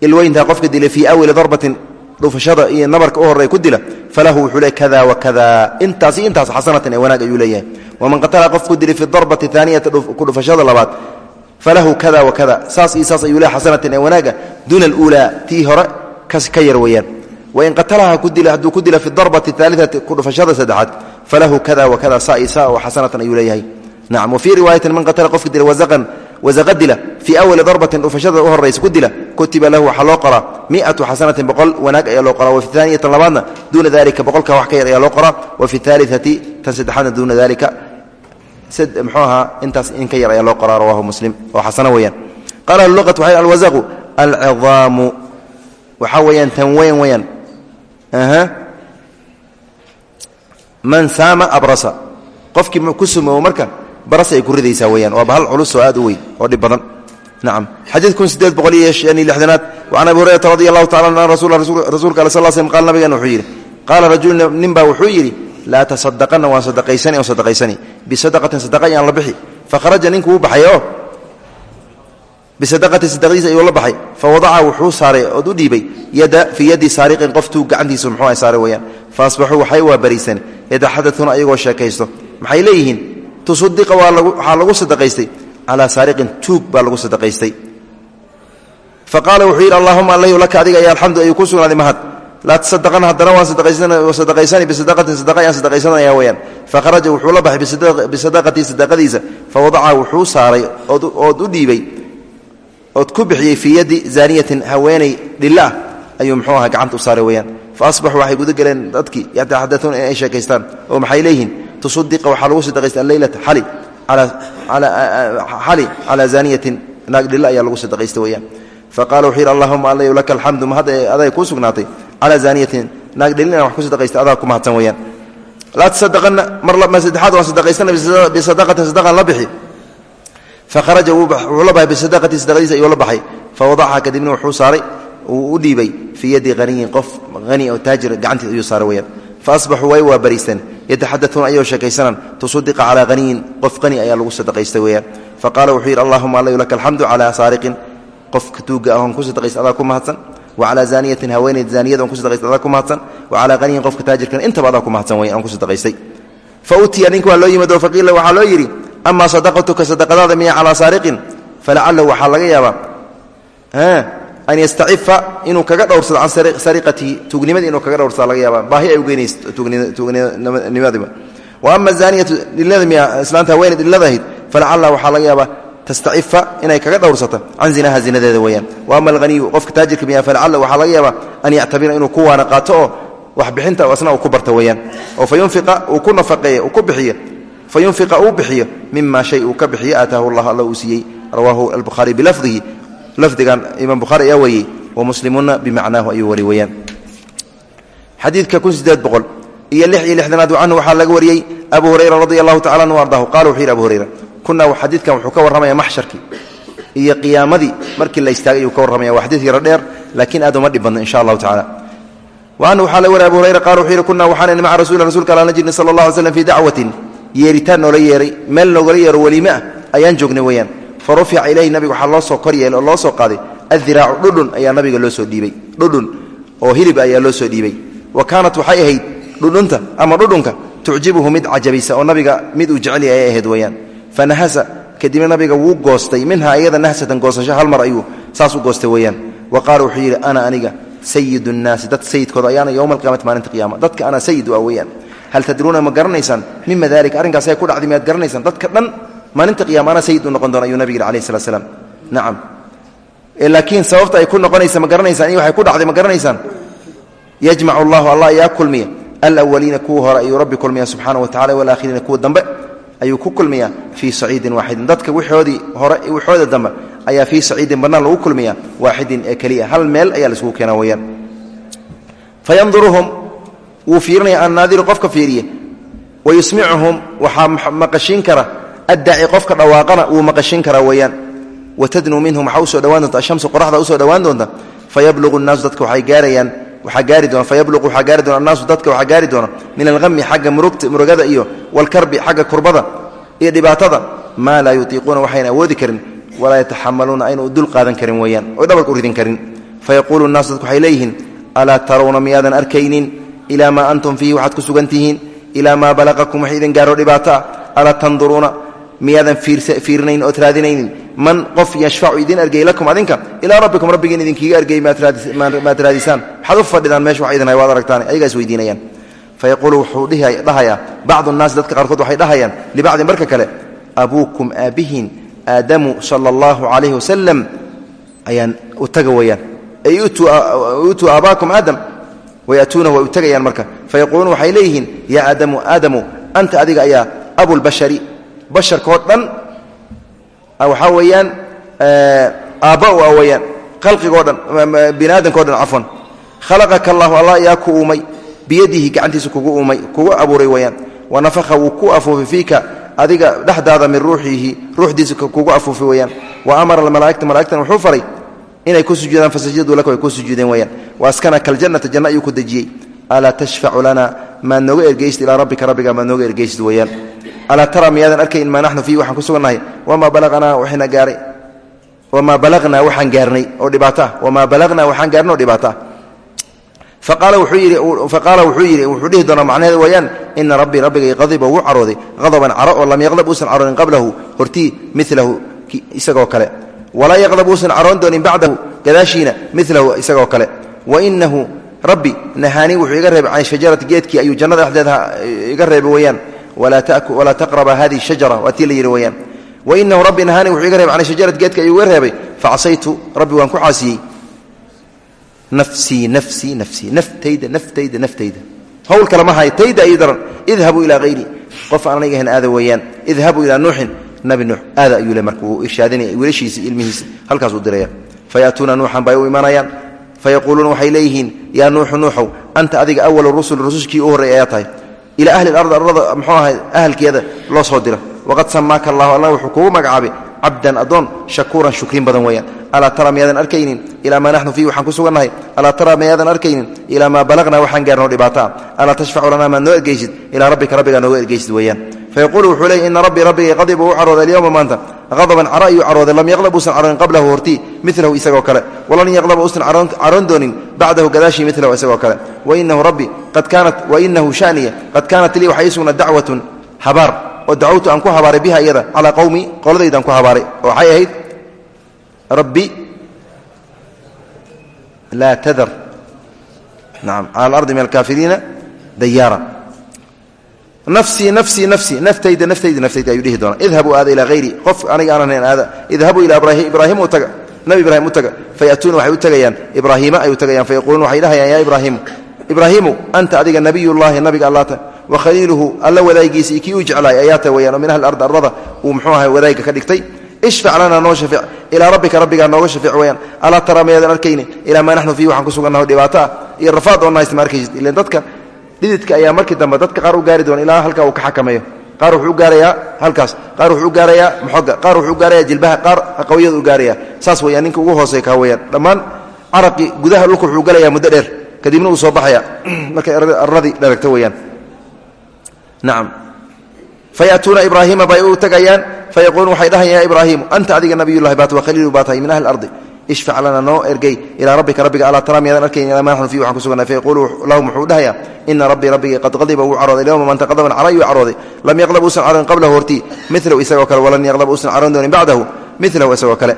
ilweynta qofka dila fii awali darbatin dhufashada iyo nabarka u horey ku dila falahu wuxuu le kada wakada intaas iyo intaas xasanatan ee wanaag ayuu leeyahay waman qatala qof ku dila fi darbati aaniyati ku dhufashada labaad falahu kada wakada saas iyo saas ayuu le xasanatan ee wanaaga duuna aluulaa tii hore ka yar weeyaan wain qatalaha hadduu ku dila fi darbati aaliati ku dhufashada saddexaad falahu kada wakada saa oo xasanatan ayuu leeyahay nacam wafii riwaayatin man qatala qofka dila wasaqan wasaqa dila fii awali darbatin dhufashada u horaysa ku dila kutiba lahu waxaa loo qoraa miatu xasanatin boqol wanaag ayaa loo qoraa wafi aaniyatan labaadna duuna dalika boqolka wax ka yar ayaa loo qoraa wafi aaliati tan saddexaadna duuna dalika mxuu ahaa intaas in ka yar ayaa loo qoraa rawahu muslim oo xasano weeyaan qala ahluluqat waxay alwasaqu alcidaamu waxaa weeyaan tan weyn weyaan man saama abrasa. Qofkii ku sumowo marka baras ay ku ridaysaa weyaan waa bahal culus oo aad u weyn oo dhib badan. Nacam xadiid kun sideed boqol iyo shan iyo lixdanaad. Wacan abi hurayrata radi allahu tacala an rasuulka ale sal slm qala nabigeena wuxuu yidhi qaala rajulu nin baa wuxuu yidhi laa tasadaqana waan sadaqaysani on sadaqaysani bisadaqatin sadaqa yaan la bixi. Fakharaja ninku wuu baxay oo bisadaqati sadaqadiisa ayuu la baxay. Fa wadaca wuxuu saaray ood u dhiibay yada fii yadi saariqin qoftuu gacantiisu muxuu ay saaray weyaan fa asbaxuu waxay waabariiseen yataxadatuuna ayagoo sheekaysto. Maxay leeyihiin? Tusaddiqa waxaa lagu sadaqaystay. Calaa saariqin tuug baa lagu sadaqaystay. Fa qaala wuxuu yidhi allahuma allahu laka adiga ayaa alxamdu ayuu ku sugnaaday mahad. Laa tasadaqana haddana waan sadaqaysani bisadaqatin sadaqa ayaan sadaqaysanaya weyaan fakharaja wuxuu la baxay bisadaqatii sadaqadiisa. Fa wadaca wuxuu saaray ood u dhiibay. Ood ku bixiyey fii yadi zaaniyatin haweeney dhilla ah. Ayuu muxuu aha gacanta u saaray weyaan fa asbaxuu waxay guda galeen dadkii yataxadauuna inay sheekaystaan oo maxay leeyihiin tusaddiqa waxaa lagu sadaqaystay alleylata xali calaa zaaniyatin naag dhilla ayaa lagu sadaqaystay weyaan faqala wuxuu yidhi allahuma alla laka alxamdu mahad aday kuu sugnaatay calaa zaaniyatin naag wax ku sadaqaystay adaa ku mahadsan weyaan laa tasadaqana mar saddexaad waan sadaqaysana bisadaqatin sadaqan la bixi fakharaja wuxuu la baxay bisadaqati sadaqadiisa ayuu la baxay fa wadacaha kadibna wuxuu saaray uu u dhiibay fii yadi haniyin qof hani oo taajir gacantiis ayuu saaray weyaan fa asbaxuu way waa bariisteen yataxadauuna ayagoo sheekaysanaan. Tusudiqa calaa haniyin qof qani ayaa lagu sadaqaystay weeyaan. Faqaala wuxuu yidhi allahuma allayu laka alxamdu calaa saariqin. Qofka tuuga ahon ku sadaqaysta adaa ku mahadsan. Wa calaa zaaniyatin haweenayd zaaniyada on ku sadaqaysta adaa ku mahadsan. Wa calaa haniyin qofka taajirkan intaba adaa ku mahadsan weyan aan ku sadaqaystay. Fa utiya ninka waa loo yimid oo faqiila waxaa loo yidhi amaa sadaqatuka sadaqadaada miya calaa saariqin falacalahu waxaa laga yaabaa an yastacifa inuu kaga dhowrsado can sariqatihi tuugnimadi inuu kaga dhowrsada laga yaaba baahi ay ugeynayso tuugnimadiba wa ama zaaniyatu dhilada miya islaanta haweeney dhilada ahayd falacalla waxaa laga yaabaa tastacifa inay kaga dhowrsato can zinaha zinadeeda weeyaan wa ama alhaniyu qofka taajirka miya falacalla waxaa laga yaabaa an yactabira inuu ku waana qaato oo waxbixinta asna uu ku barta weeyaan oo fa yunfiqa uu ku nafaqeeyo uu ku bixiyo fa yunfiqa uu bixiyo mima shay uu ka bixiyo aataahu allah alla uu siiyey rawaahu albukhaari bilafdihi lafdigan imaam bukhaari ayaa wariyey wa muslimuuna bimacnaahu ayuu wari weyaan xadiidka kun sideed boqol iyo lix iyo lixdanaad canhu waxaa laga wariyey abu hurayra radi allahu tacala anhu ardahu. Qala wuxuu yidhi abu hurayra kunaa xadiidkan wuxuu ka warramaya maxsharkii iyo qiyaamadii markii la istaagay ayuu ka warramaya. Waa xadiid yaro dheer laakiin aad uma dhib badno insha allahu tacala wa anhu waxaa laga wariy abu hurayra qala wuxuu yidhi kunaa waxaan maca rasuli rasuulka ala najirni sala allah alay slam fii dacwatin yeeritaan noola yeeray meel noogala yeero weliime ah ayaan joognay weeyaan fa rufica ilayhi nabiga waxaa loo soo kor yeelay oo loo soo qaaday addiraacu dhudhun ayaa nabiga loo soo dhiibay dhudhun oo hilib ayaa loo soo dhiibay. Wa kaanat waxay ahayd dhudhunta ama dhudhunka tucjibuhu mid cajabaysa oo nabiga mid uu jecel yahay ay ahayd weeyaan. Fa nahasa kadibna nabiga wuu goostay minhaa iyada nahsatan goosasho hal mar ayuu saas u goostay weeyaan. Wa qaala wuxuu yidhi ana aniga sayid nnaasi dad sayidkooda ayaana yowma alqiyamati maalinta qiyaama. Dadka ana sayid waa weeyaan. Hal tadruuna ma garanaysaan? Mima dalika arrinkaas ay ku dhacday miyaad garanaysaan? Dadka dhan maalinta qiyama ana sayid u noqon doona ayuu nabig yidhi alayh slat slam nacam laakiin sababta ay ku noqonaysa ma garanaysaan in waxay ku dhacday ma garanaysaan? Yajmacu allahu allah ayaa kulmiya. Alawaliina kuwa hore ayuu rabbi kulmiya subxaana wa tacala walakhiriina kuwa dambe ayuu ku kulmiyaa fii saciidin waaxidin. Dadka wixoodii hore wixooda dambe ayaa fii saciidin bannaan lagu kulmiya waaxidin ee keliya. Hal meel ayaa laisugu keena weyaan fayanduruhum wuu fiirinaya annaadiru qofka fiiriye. Wa yusmicuhum waxaa maqashiin kara addaci qofka dhawaaqana wuu maqashin karaa weeyaan. Watadnuu minhum waxaa u soo dhawaan doonta ashamsu qoraxda u soo dhowaan doonta fayabluqu nnaasu dadka waxay gaarayaan waxaa gaari doona fayabluqu waxaa gaari doona annaasu dadka waxaa gaari doona min alhami xagga murugta murugada iyo walkarbi xagga kurbada iyo dhibaatada. Maa laa yutiiquuna waxayna awoodi karin walaa yataxamaluuna ayna u dul qaadan karin weeyaan. Oy dhabarka u ridin karin. Fayaquulu nnaasu dadku waxay leeyihiin alaa tarawna miyaadan arkaynin? Ilaa maa antum fiihi miyaadan fiirinayn ood raadinaynin man qof yashfacu idin ergey lakum adinka ilaa rabbikum rabbigiin idinkiiga ergey maad raadisaan maxaad u fadhidaan meesha wax idin hay waad aragtaan ayagaa is fayaquulu wuxuu dhahayaa bacdu nnaasi dadka qaarkood waxay dhahayaan libacdin marka kale abuukum aabbihiin aadamu sala allahu calayhi wasalam ayaan u taga weeyaan ay aabaakum aadam wayatuunahu way u tegayaan marka fayaquuluuna waxay leeyihiin yaa aadamu aadamu anta adiga ayaa abulbashari basharkoo dhan waxaa weeyaan aabba u ah weeyaan khalqigoo dhan bini aadamkao dhan cafwan. Khalaqaka allahu allah yaa ku uumay biyadihi gacantiisa kugu uumay kugu abuuray weeyaan. Wa nafakha wuu ku afuufay fiika adiga dhexdaada min ruuxihi ruuxdiisa kugu afuufay weeyaan. Wa amara almalaa'ikta malaigtan wuxuu faray inay ku sujuudaan fasajaduu laka way ku sujuudeen weeyaan. Wa askanaka aljannata janna ayuu ku dejiyey. Alaa tashfacu lana maad nooga ergeysid ilaa rabbika rabbiga maad nooga ergeysid weeyaan. Alaa tara miyaadan arkayn maa naxnu fiihi waxaan ku sugannahay? Wamaa balaqnaa waxayna gaaray. Wamaa balaqnaa waxaan gaarnay oo dhibaato ah wamaa waxaan gaarnay oo dhibaato ah faqaala wuxuu yidhi wuxuu dhihi doonaa macnaheeda weeyaan ina rabbii rabbigay qadiba wuu carooday qadaban caro oo lam yaqdab uusan caroonin qablahu hortii milahu isagoo kale. Walaa yaqdab uusan caroon doonin bacdahu gadaashiina milahu isagoo kale. Wainahu rabbi nahaanii wuxuu iga reebay can shajarati geedkii ayuu jannada dhexdeeda iga reebay weeyaan. Walaa taqraba hadihi shajara waa tii la yidhi weyaan wainahu rabbi nahaani wuxuu iga reebay can shajarati geedka ayuu iga reebay. Facasaytu rabbi waan ku caasiyey. Nafsii nafsii nafsii naftayda naftayda naftayda. Hawl kale ma hay tayda ay daran. Idhabuu ilaa hayri qof aan aniga ahayn aada weeyaan. Idhabuu ilaa nuuxin. Nabi nuux aada ayuu le marka fayaquuluuna waxay leeyihiin yaa nuuxu nuuxow anta adiga awalu rusul rusushkii u horreey ayaa tahay ilaa ahli lardi arlada muxuu ahay ahalkeeda loo soo dira waqad samaaka allahu allah wuxuu kugu magacaabay cabdan adoon shakuuran shukrin badan weeyaan alaa tara miyaadan arkaynin ilaa maa naxnu fiihi waxaan ku sugannahay alaa tara miyaadan arkaynin ilaa maa balagnaa waxaan gaarnoo dhibaato ah alaa tashfacu lanaa maad noo ergeysid ilaa rabbika rabbigaa nooga ergeysid weeyaan fayaquulu wuxuu leey ina rabbii rabbigay qadiba u carooday alyowma maanta qadaban cara ayuu carooday lam yaqlab uusan caroonin qablahu hortii milahu isagoo kale walan yaqlaba uusan caroon doonin bacdahu gadaashii milahu isagoo kale wainahu rabbi qad kaanat wainahu shaniya qad kaanat lii waxaa ii sugnaa dacwatun habaar oo dacwtu aan ku habaaray biha iyada calaa qowmi qoladaydaaan ku habaaray waxay ahayd rabbi laa tadar naam cala nafsii nafsii nafsii naftayda naftayda naftayda ayuu dhihi doonaa. Idhabuu aada ilaa hayri qof aniga aanan hayn aada. Idhabuu ilaa ibraahim u taga. Nabi ibraahim u taga. Fayatuuna waxay u tagayaan. Ibraahiima ay u tagayaan. Fayaquuluun waxay dhahayaan yaa ibraahimu ibraahiimu anta adiga nabiyullaahi nabiga allaata wa khaliiluhu alla wadaagiisa iyo kii uu jeclaay ayaata weyaan oo min ahli ard ardada uu muxuu ahay wadaagga ka dhigtay. Ishfac lanaa noo shafic ilaa rabbika rabbigaa nooga shafiic weyaan alaa tara mayaadan dhididka ayaa markii dambe dadka qaar u gaari doona ilaa halkaa uu ka xakameeyo. Qaar wuxuu u gaarayaa halkaas. Qaar wuxuu u gaarayaa moxoga qaar wuxuu u gaarayaa jilbaha. Qaar qawiyada u gaaraya saas weyaan ninka ugu hooseeya kaa weyaan dhammaan caraqi gudaha dhulka wuxuu galayaa muddo dheer. Kadibna uu soo baxaya *clears throat* markay arradii dharagto weyaan nacam fayatuuna ibraahiima bay u tagayaan. Fayaquuluun waxay dhahayaan ya ibraahiimu anta adiga nabiyullahi baat wa khaliilu baa tahay min ahli ardi ishfac lana noo ergey ilaa rabbika rabbiga alaa tara miyaadan arkayn ilaa maa naxnu fiihi waxaan ku sugannahay fayaquulu lahum wuxuu dhahayaa ina rabbii rabbigii qad qadiba wuu carooday lyowma maanta qadaban cara yuu carooday. Lam yaqlab uusan caroon qablahu hortii milahu isagoo kale walan yaqlab uusan caroon doonin bacdahu milahu isagoo kale.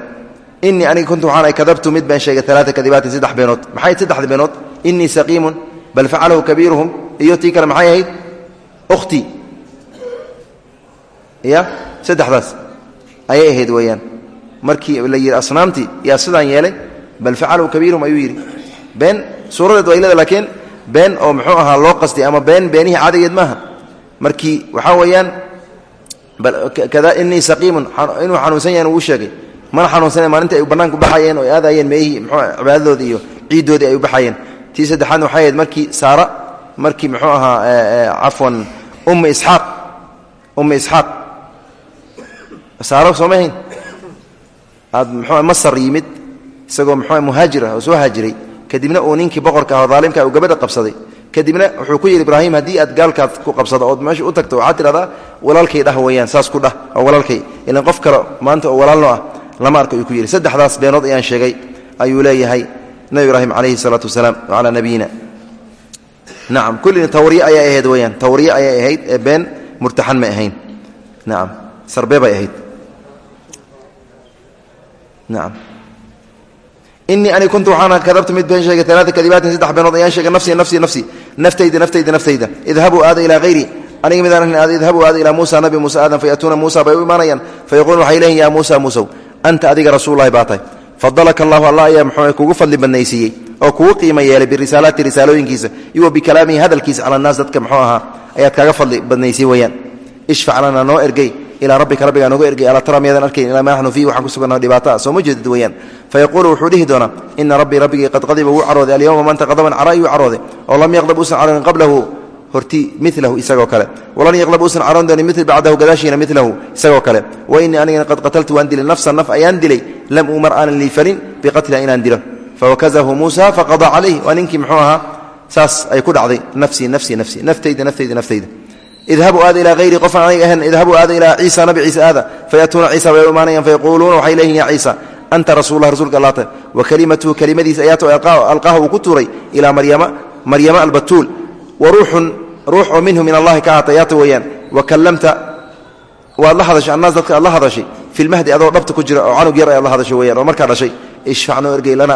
Inii aniga kuntu waxaan ay kadabtu mid been sheegay alaaa kadibaatin saddex beenood. Maxay saddexda beenood? Inii saqiimun bal facalahu kabiiruhum. Iyo tii kale maxay ahayd? Ukhtii ya saddexdaas. Ayay ahayd weeyaan markii la yidhi asnaamtii yaa sidaan yeelay? Bal facalahu kabiiruhum ayuu yidhi. Been suuradeed waa ilada laakiin been oo muxuu ahaa loo qastay ama been beenihii cadigeed maaha. Markii waxaa weeyaan inii saqiimun inuu xanuunsan yahan uu sheegay. Mana xanuunsana maalintii ay bannaanku baxayeen oo ay aadayeen meeyihii mxuu cibaadadoodii iyo ciiddoodii ay u baxayeen. Tii saddexaadna waxay ahayd markii saara markii muxuu ahaa cafwan umma isxaaq umma isxaaq. Saaro sooma hayn aad mxuu masar yimid isagoo mxuu muhaajir ah oo soo haajiray. Kadibna uu ninkii boqorka ah oo daalimka uu gabadha qabsaday. Kadibna wuxuu ku yidhi ibraahim haddii aad gaalkaad ku qabsado ood meesha u tagto waxaad tidhahdaa walaalkay dhah weeyaan saas ku dhah oo walaalkay ilan qof kale maanta oo walaalno ah. Lama arko ayuu ku yidhi. Saddexdaas beenood ayaan sheegay ayuu leeyahay nabi ibraahim calayhi salaatu wasalaam calaa nabiyina nacam kullina tawriye ayay ahayd weyaan tawriye ayay ahayd ee been murtaxan may ahayn. Nacam sarbe bay ahayd inii ani kuntu waxaana kadabtu mid been sheegay alaaa kadibaatin saddex beenood ayaan sheegay nafsii nafsii nafsii naftayda naftayda naftayda. Idhabuu aada ilaa hayri aniga midaan ahayn aada idhabuu aada ilaa muusa nabi muuse aadan fayatuuna muusa bay u imaanayaan. Fayaquuluun waxay leeyihiin yaa muusa muusow anta adiga rasuululahi baa tahay. Fadalaka allahu allah ayaa muxuu kugu fadli badnaysiiyey oo kugu qiimo yeelay birisaalaati risaalooyinkiisa iyo wa bikalaamihi hadalkiisa cala annaas dadka muxuu ahaa ayaad kaaga fadli badnaysiye weeyaan. Ishfac lana noo ergey ilaa rabbika rabbigaa nooga ergey. Alaa tara miyaadan arkayn ilaa maa naxnu fiihi? Waxaan ku sugannaho dhibaata soo ma jeedid weeyaan. Fayaquulu wuxuu dhihi doonaa ina rabbii rabbigii qad qadiba wuu carooday. Alyowma maanta qadaban cara yuu carooday. Oo lam yaqdab uusan caroonin qablahu. Horti milahu isagoo kale. Walan yaqlab uusan caroon doonin mil bacdahu gadaashiina milahu isagoo kale. Wa inii anigana qad qataltu waan dilay. Nafsan naf ayaan dilay. Lam umar aanan lii farin biqatliha inaan dilo. Fawakazahu muusa faqadaa calayh waa ninkii muxuu ahaa? Saas ay ku dhacday. Nafsii nafsii nafsii naftayda naftayda naftayda idhabuu aada ilaa hayri qofaan aniga ahayn idhabuu aada ilaa ciisa nabi ciise aada. Fayatuuna ciisa way u imaanayaan fayaquuluuna waxay leeyihiin ya ciisa anta rasuullah rasuulka allaata wa kelimatuhu kelimadiisa ayaata alqaaha uu ku tuuray ilaa maryama maryama albatuul. Wa ruuxun ruux oo minhu min allahi ka ahaatay yaata weeyaan. Wa kallamta waad la hadashay annaas dadka aad la hadashay filmahdi adoo dhabta ku jira oo canug yar ayaad la hadashay weyaan oo markaa dhashay ishfac noo ergey lana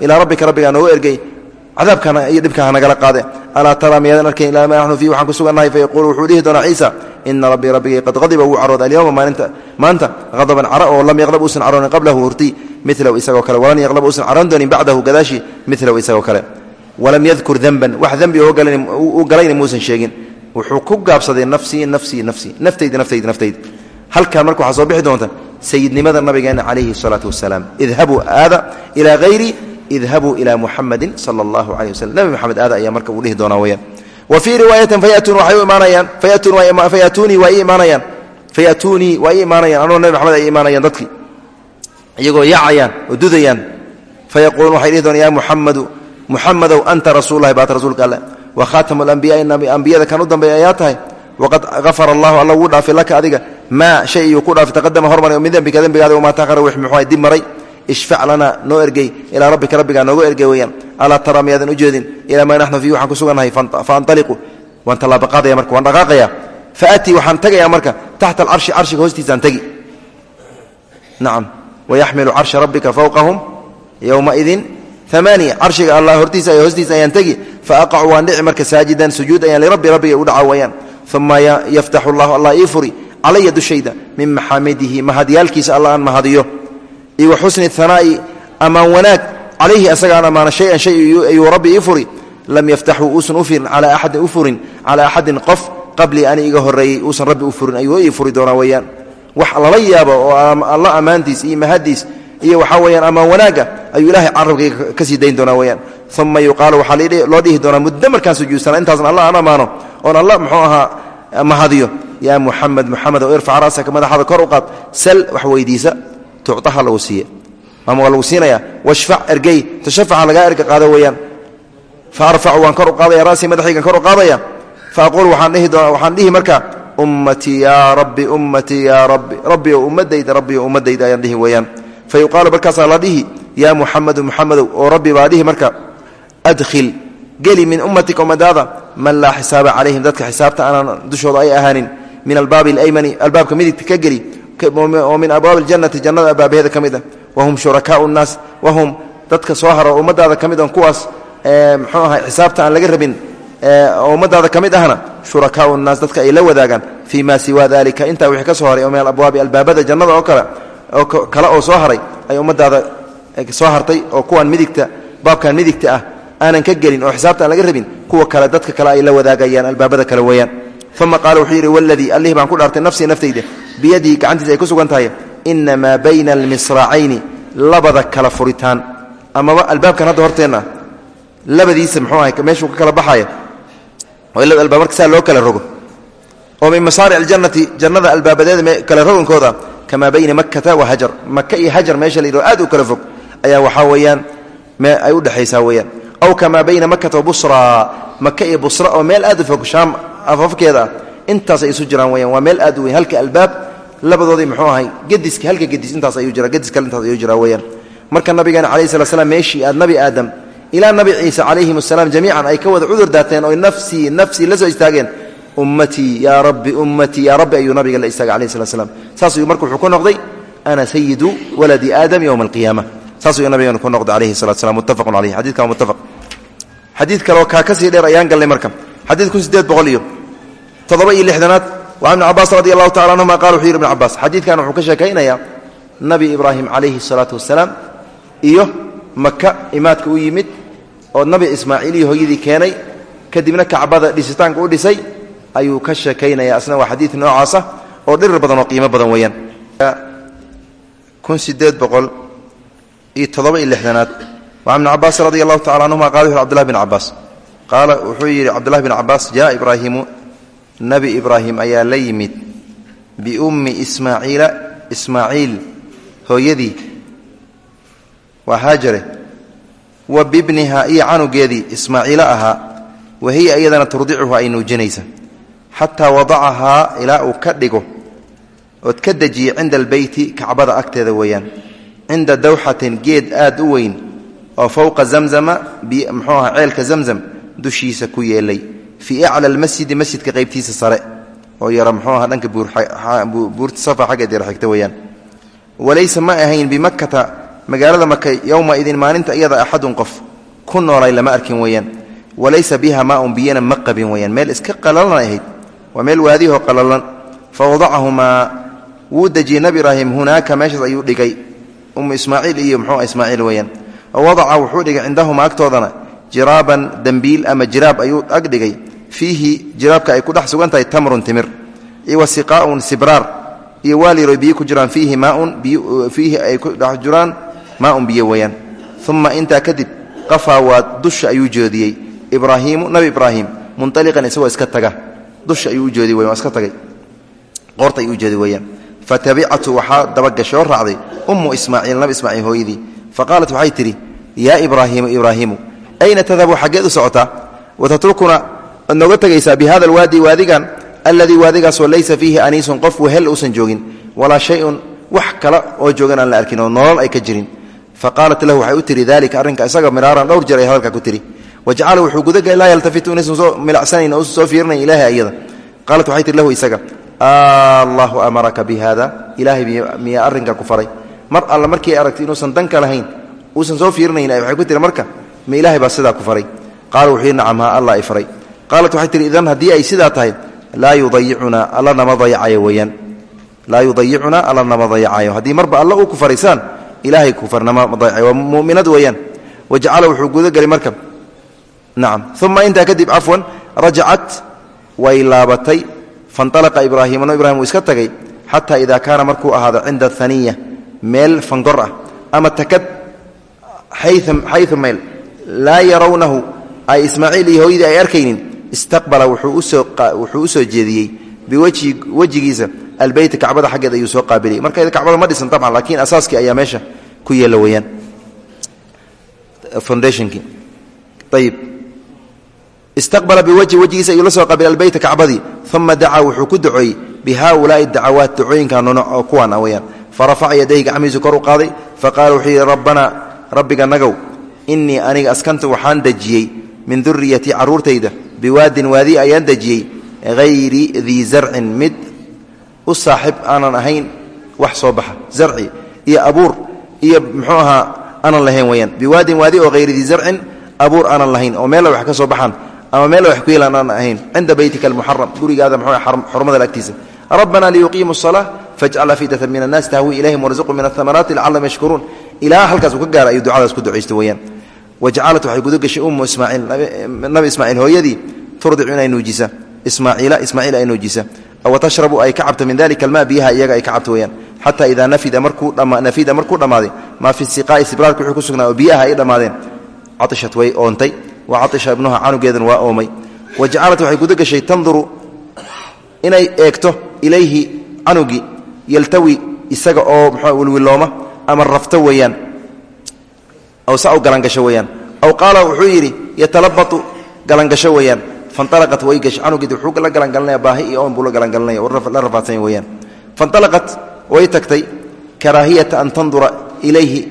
ilaa rabbika rabbigaa ergey cadaabkana iyo dhibkaa nagala qaade. Alaa taraa miyaadan arkayn ilaa maa naxnu fiihi waxaan ku sugannahay fayaquulu wuxuu dhihi doonaa ciisa ina rabbii rabbigay qad qadiba wuu carooday alyowma maalinta maanta qadaban cara oo lam yaqlab uusan caroonin qablahu hurti milahu isagoo kale walan yaqlab uusan caroon doonin bacdahu gadaashi milahu isagoo kale. Walam yadkur denban wax dembi u galayna muusan sheegin. Wuxuu ku gaabsaday nafsii nafsii nafsii naftayda naftayda naftayda halkan marka waxaa soo bixi doonta sayidnimada nabigeena calayhi salaatu wasalaam idhabuu aada ilaa hayri idhabuu ilaa muxamadin sala allahu caleyh waslm nabi moxamed aada ayaa marka uu dhihi doonaa weyaan wa fii riwaayatin fayatuunii waa ii imaanayaan. Fayatuunii waa ii imaanayaan. Anoo nabi maxamed ay imaanayaan dadkii iyagoo yaacayaan oo dudayaan. Fayaquuluun waxay dhihi doonaan ya muxamadu muxamadow anta rasuululahi baat rasuulka alle wa khaatamu alambiyaai ambiyada kan u dambeeya ayaa tahay. Waqad afara allahu alla wuu dhaafay laka adiga. Maa shay iyuu ku dhaafay taqadama hormaray min dembika dembigaada wamaa taaqara wix muxuu dib maray ishfac lana noo ergey. Ilaa rabbika rabbigaa nooga ergey weyaan alaa taraa miyaadan u jeedin? Ilaa maa naxnu fiihi waxaan ku sugannahay faantaliqu. Waan tallaabaqaadaya marka waan dhaqaaqaya. Faatii waxaan tagayaa marka taxta alcarshi carshiga hoostiisaan tegi. Nacam wayaxmilu carsha rabbika fowqahum yowmaidin amaaniya carshiga allah hortiisa ay hoostiisa ayaan tegi. Faaqacu waan dhici marka saajidan sujuud ayaan lirabbi rabbiga u dhaca wayaan uma yaftaxu llahu allah ii furi. Calaya dushayda min maxaamidihi mahadyaalkiisa alla aan mahadiyo iyo wa xusni hanaa'i ammaan wanaag calayhi asaga aan ammaano shayan shay ayuu rabbi ii furi. Lam yaftaxuu uusan u firin calaa axadin u furin calaa axadin qof qablii ani iga horreeyey uusan rabbi u furin ayuu ii furi doonaa weyaan wax lala yaabo oo alla ammaantiis iyo mahadiis iyo waxaa weyaan ammaan wanaagga ayuu ilahay carabkayga ka sii dayn doonaa weyaan uma yuqaalu waxaa loo dhihi doonaa muddo markaan sujuudsana intaasna alla aan ammaano oon alla muxuu ahaa mahadiyo. Yaa tucطaha lagu siiye ama waa lagu siinaya washfac ergey tashafaca lagaa erga qaado weeyaan. Fa arfacu waan kor u qaadaya rasii madaxaygan kor u qaadaya fa aquul waxaan dhihi marka ummatii yaa rabbi ummatii yaa rabbi rabbi oo ummadayda rabbi oo ummadayda ayaan dhihi fa yuqaalu markaasaa la dhihi yaa muxamedu muxamedow oo rabbi baa marka adkhil geli min ummatika ummadaada man laa xisaaba calayhim. Dadka xisaabta aanan dushooda ay ahaanin min albaabi alaymani albaabka midigta ka geli oo min abwaabi aljannati jannada albaabaheeda ka mid ah. Wahum shurakaau nnaas wahum dadka soo haro ummadaada ka mid ah kuwaas mxuu ahay xisaabta aan laga rabin ummadaada ka mid ahna shurakaau nnaas dadka ay la wadaagaan. Fii ma siwa dalika intaa wixii ka soo haray oo min alabwaabi albaabada jannada oo kale oo kale oo soo haray ay ummadaada soo hartay oo kuwaan midigta baabkan midigta aanan ka gelin oo xisaabta aan laga rabin kuwa kale dadka kale ay la wadaagayaan albaabada kale weeyaan uma qaala wuxuu yidhi waladii allihii baan ku dhaartay nafsii naftayda biyadihi gacantiisa ay ku sugan tahay inamaa bayna almisraacayni labada kala furitaan amaba albaabkan hadda horteenna labadiisa mxuu ahay meeshuu ka kala baxaya oo albaab marka loo kala rogo oo min masaaric aljannati jannada albaabadeeda kala rogankooda kamaa bayna makkata wa hajar maka iyo hajar meesha la aad u kala fog ayaa waxaa weeyaan ay u dhexaysaa weeyaan aw kamaa bayna makkata wa busra maka iyo busra oo meel aad u fog shaam afafkeeda ah intaasay isu jiraan weyaan waa meel aad weyn. Halka albaab labadoodii muxuu ahay? Gediska halka gedis intaas ayuu jira gedis kale intaas ayuu jiraa weyaan marka nabigeena calayhi sala slam meeshii aad nabi aadam ilaa nabi ciise calayhim asalaam jamiican ay ka wada cudur daateen oy nafsii nafsii la soo istaageen ummatii yaa rabbi ummatii yaa rabbi ayuu nabiga la istaagay alayhi salat slam saas ayuu marka wuxuu ku noqday ana sayidu waladi aadam yowma alqiyaama. Saas ayuu nabigeenu ku noqday alayhi salatu slam muttafaqun caleyh xadidka muttafaq. Xadiid kaleoo kaa ka dheer ayaan galnay marka. Xadiid kun sideed boqol iyo toddoba iyo lixdanaad wa ibni cabaas radi allahu tacala anhuma qala wuxuu yidhi ibn cabaas xadiidkan wuxuu ka sheekaynayaa nabi ibraahim calayhi salaatu wasalaam iyo maka imaadka u yimid oo nabi ismaaciil iyo hooyadii keenay. Kadibna kacbada dhisitaanka u dhisay ayuu ka sheekaynaya asna waa xadiid noocaasa oo dhirir badan oo qiimo badan weeyaan. kun sideed boqol iyo toddoba iyo lixdanaad wa ibni cabaas radi allahu tacala anhuma qala wuxu cbdullahi bin cabaas qaala wuxuu yidhi cabdullahi bin cabaas jaa ibraahimu nabi ibraahim ayaa la yimid biummi ismaaciila ismaaciil hooyadii. Waa haajare. Wa bibniha iyo canugeedii ismaaciilo ahaa. Wa hiya iyadana turdicuhu ay nuujinaysa xataa wadacahaa ilaa uu ka dhigo. Ood ka dejiyey cinda albeyti kacbada agteeda weeyaan. Cinda dawxatin geed aad u weyn oo fowqa zamzama muxuu aha ceelka zamzam dushiisa ku yeelay fii acla almasjidi masjidka qaybtiisa sare oo yara muxuu aha dhanka buurta safa xaggeed yara xigta weeyaan. Walaysa ma ahayn bimakkata magaalada maka yowma idin maalinta iyada axadun qof ku noolay lama arkin weeyaan. Walaysa biha maaun biyana ma qabin weyaan meel iska qalalan ahayd waa meel waadihoo qalalan fa wadacahumaa wuu dejiyey nabi ibraahim hunaaka meeshaas ayuu dhigay ummu ismaaciil iyo muxuu ismaaciil weeyaan. Wadaca wuxuu dhigay cindahumaa agtoodana jiraaban dembiil ama jiraab ayuu ag dhigay. Fiihi jiraabka ay ku dhex sugan tahay tamrun timir iyo wa siqaaun sibraar iyo waaliro biyo ku jiraan fiihi maaun fiihi ay ku dhex jiraan maaun biyo weeyaan uma intaa kadib qafaa waa dusha ayuu jeediyey ibraahiimu nabi ibraahim munaliqan isagoo iska taga. Dusha ayuu ujeediyey waa iska tagay. Qoorta ay u jeeday weeyaan fatabicatu waxaa dabagashay oo raacday ummu ismaaciil nabi ismaaciil hooyadii. Faqaalat waxay tidhi yaa ibraahiimu ibraahiimu ayna tadhabu xaggeed u socotaa watatrukuna ad nooga tegaysaa bi hada alwaadi waadigan alladii waadigaasoo laysa fiihi aniisun qof wehel uusan joogin walaa shayun wax kale oo joogan aan la arkin oo nolol ay ka jirin faqaalat lahu waxay u tihi dalika arrinka isaga miraaran dhowr jeer ay hadalka ku tihi wajacala wuxuu gudaga laa yaltafitu inaysan soo milicsanayn oo usan soo fiirinayn ilaahay ayada qaalat waxay tihi lahu isaga allahu amaraka bi ma ilaahay baa sidaa ku faray. Qaala wuxuu yidhi nacam haa allah ay faray. Qaalat waxay tihi idan haddii ay sidaa tahay laa yudayicunaa alla nama dayacayo weeyaan. Laa yudayicunaa alla nama dayacayo haddii marba alla uu ku faraysaan ilaahay ku farnama dayacayo waa mu'minad weeyaan. Wajacala wuxuu gudagelay marka nacam. Uma intaa kadib cafwan rajacat way laabatay fanalaqa ibraahiima. No ibrahim uu iska tagay xataa idaa kaana markuu ahaado cinda haniya meel fangor ah ama takad xayu meel laa yarawnahu ay ismaaciil iyo hooyadii ay arkaynin istaqbala wuxuu u soo jeediyey biwajhi wejigiisa albeyta kacbada xaggeed ayuu soo qaabiliyay marka kacbada ma dhisan tabcan laakiin asaaskii ayaa meesha ku yeela weyaan foundationkii. Ayib istaqbala biwajhi wejigiisa ayuu la soo qaabilay albeyta kacbadii uma dacaa wuxuu ku duceeyey bihaulaai dacawaat dacooyinka nooc oo kuwan ah weyaan farafaca yadayhi gacmihiisu kor u qaaday faqaala wuxuu inii aniga askantu waxaan dejiyey min duriyatii caruurtayda biwaadin waadi ayaan dejiyey hayri dii zarcin mid u saaxib aanan ahayn wax soo baxa zarci iyo abuur iyo muxuu ahaa aanan lahayn weyaan biwaadin waadi oo hayri dii zarcin abuur aanan lahayn oo meela wax ka soo baxaan ama meel wax ku yeelaan aanan ahayn cinda beytika almuxaram gurigaada muxuu xurmada agtiisa rabbana liyuqiimu الsalaa fajcal afidata min annaas tahwi ilayhim warzuqu min ahamaraati lacallahum yashkuruun. Ilaa halkaas uu ka gaara ayuu ducadaas ku ducaysta weyaan wajcalat waxay guda gashay ummu ismaaciil nabi ismaaciil hooyadii turdicu inay nuujisa. Ismaaciila ismaaciil ay nuujisa. Aw tashrabu ay ka cabto min dalika alma biyaha iyaga ay ka cabto weyaan xataa idaa nafida markuu dhammaaday maa fi siqaa'i sibraarka wuxuu ku sugnaa oo biyaha ay dhammaadeen caishat way oontay. Wa caisha ibnuha canugeedan waa oomay. Wajcalat waxay guda gashay tanduru inay eegto ilayhi canugii yaltawi isaga oo mxuu wilwilooma ama rafto weeyaan aw sa u galangasho weeyaan. Aw qaala wuxuu yidhi yatalabatu galangasho weeyaan. Fanalaqat way gashay canugii wuxuu la galangalinaya baahi iyo oon buu la galangalinaya la rafaadsanya weeyaan. Fanalaqat way tagtay karaahiyata an tandura ilayhi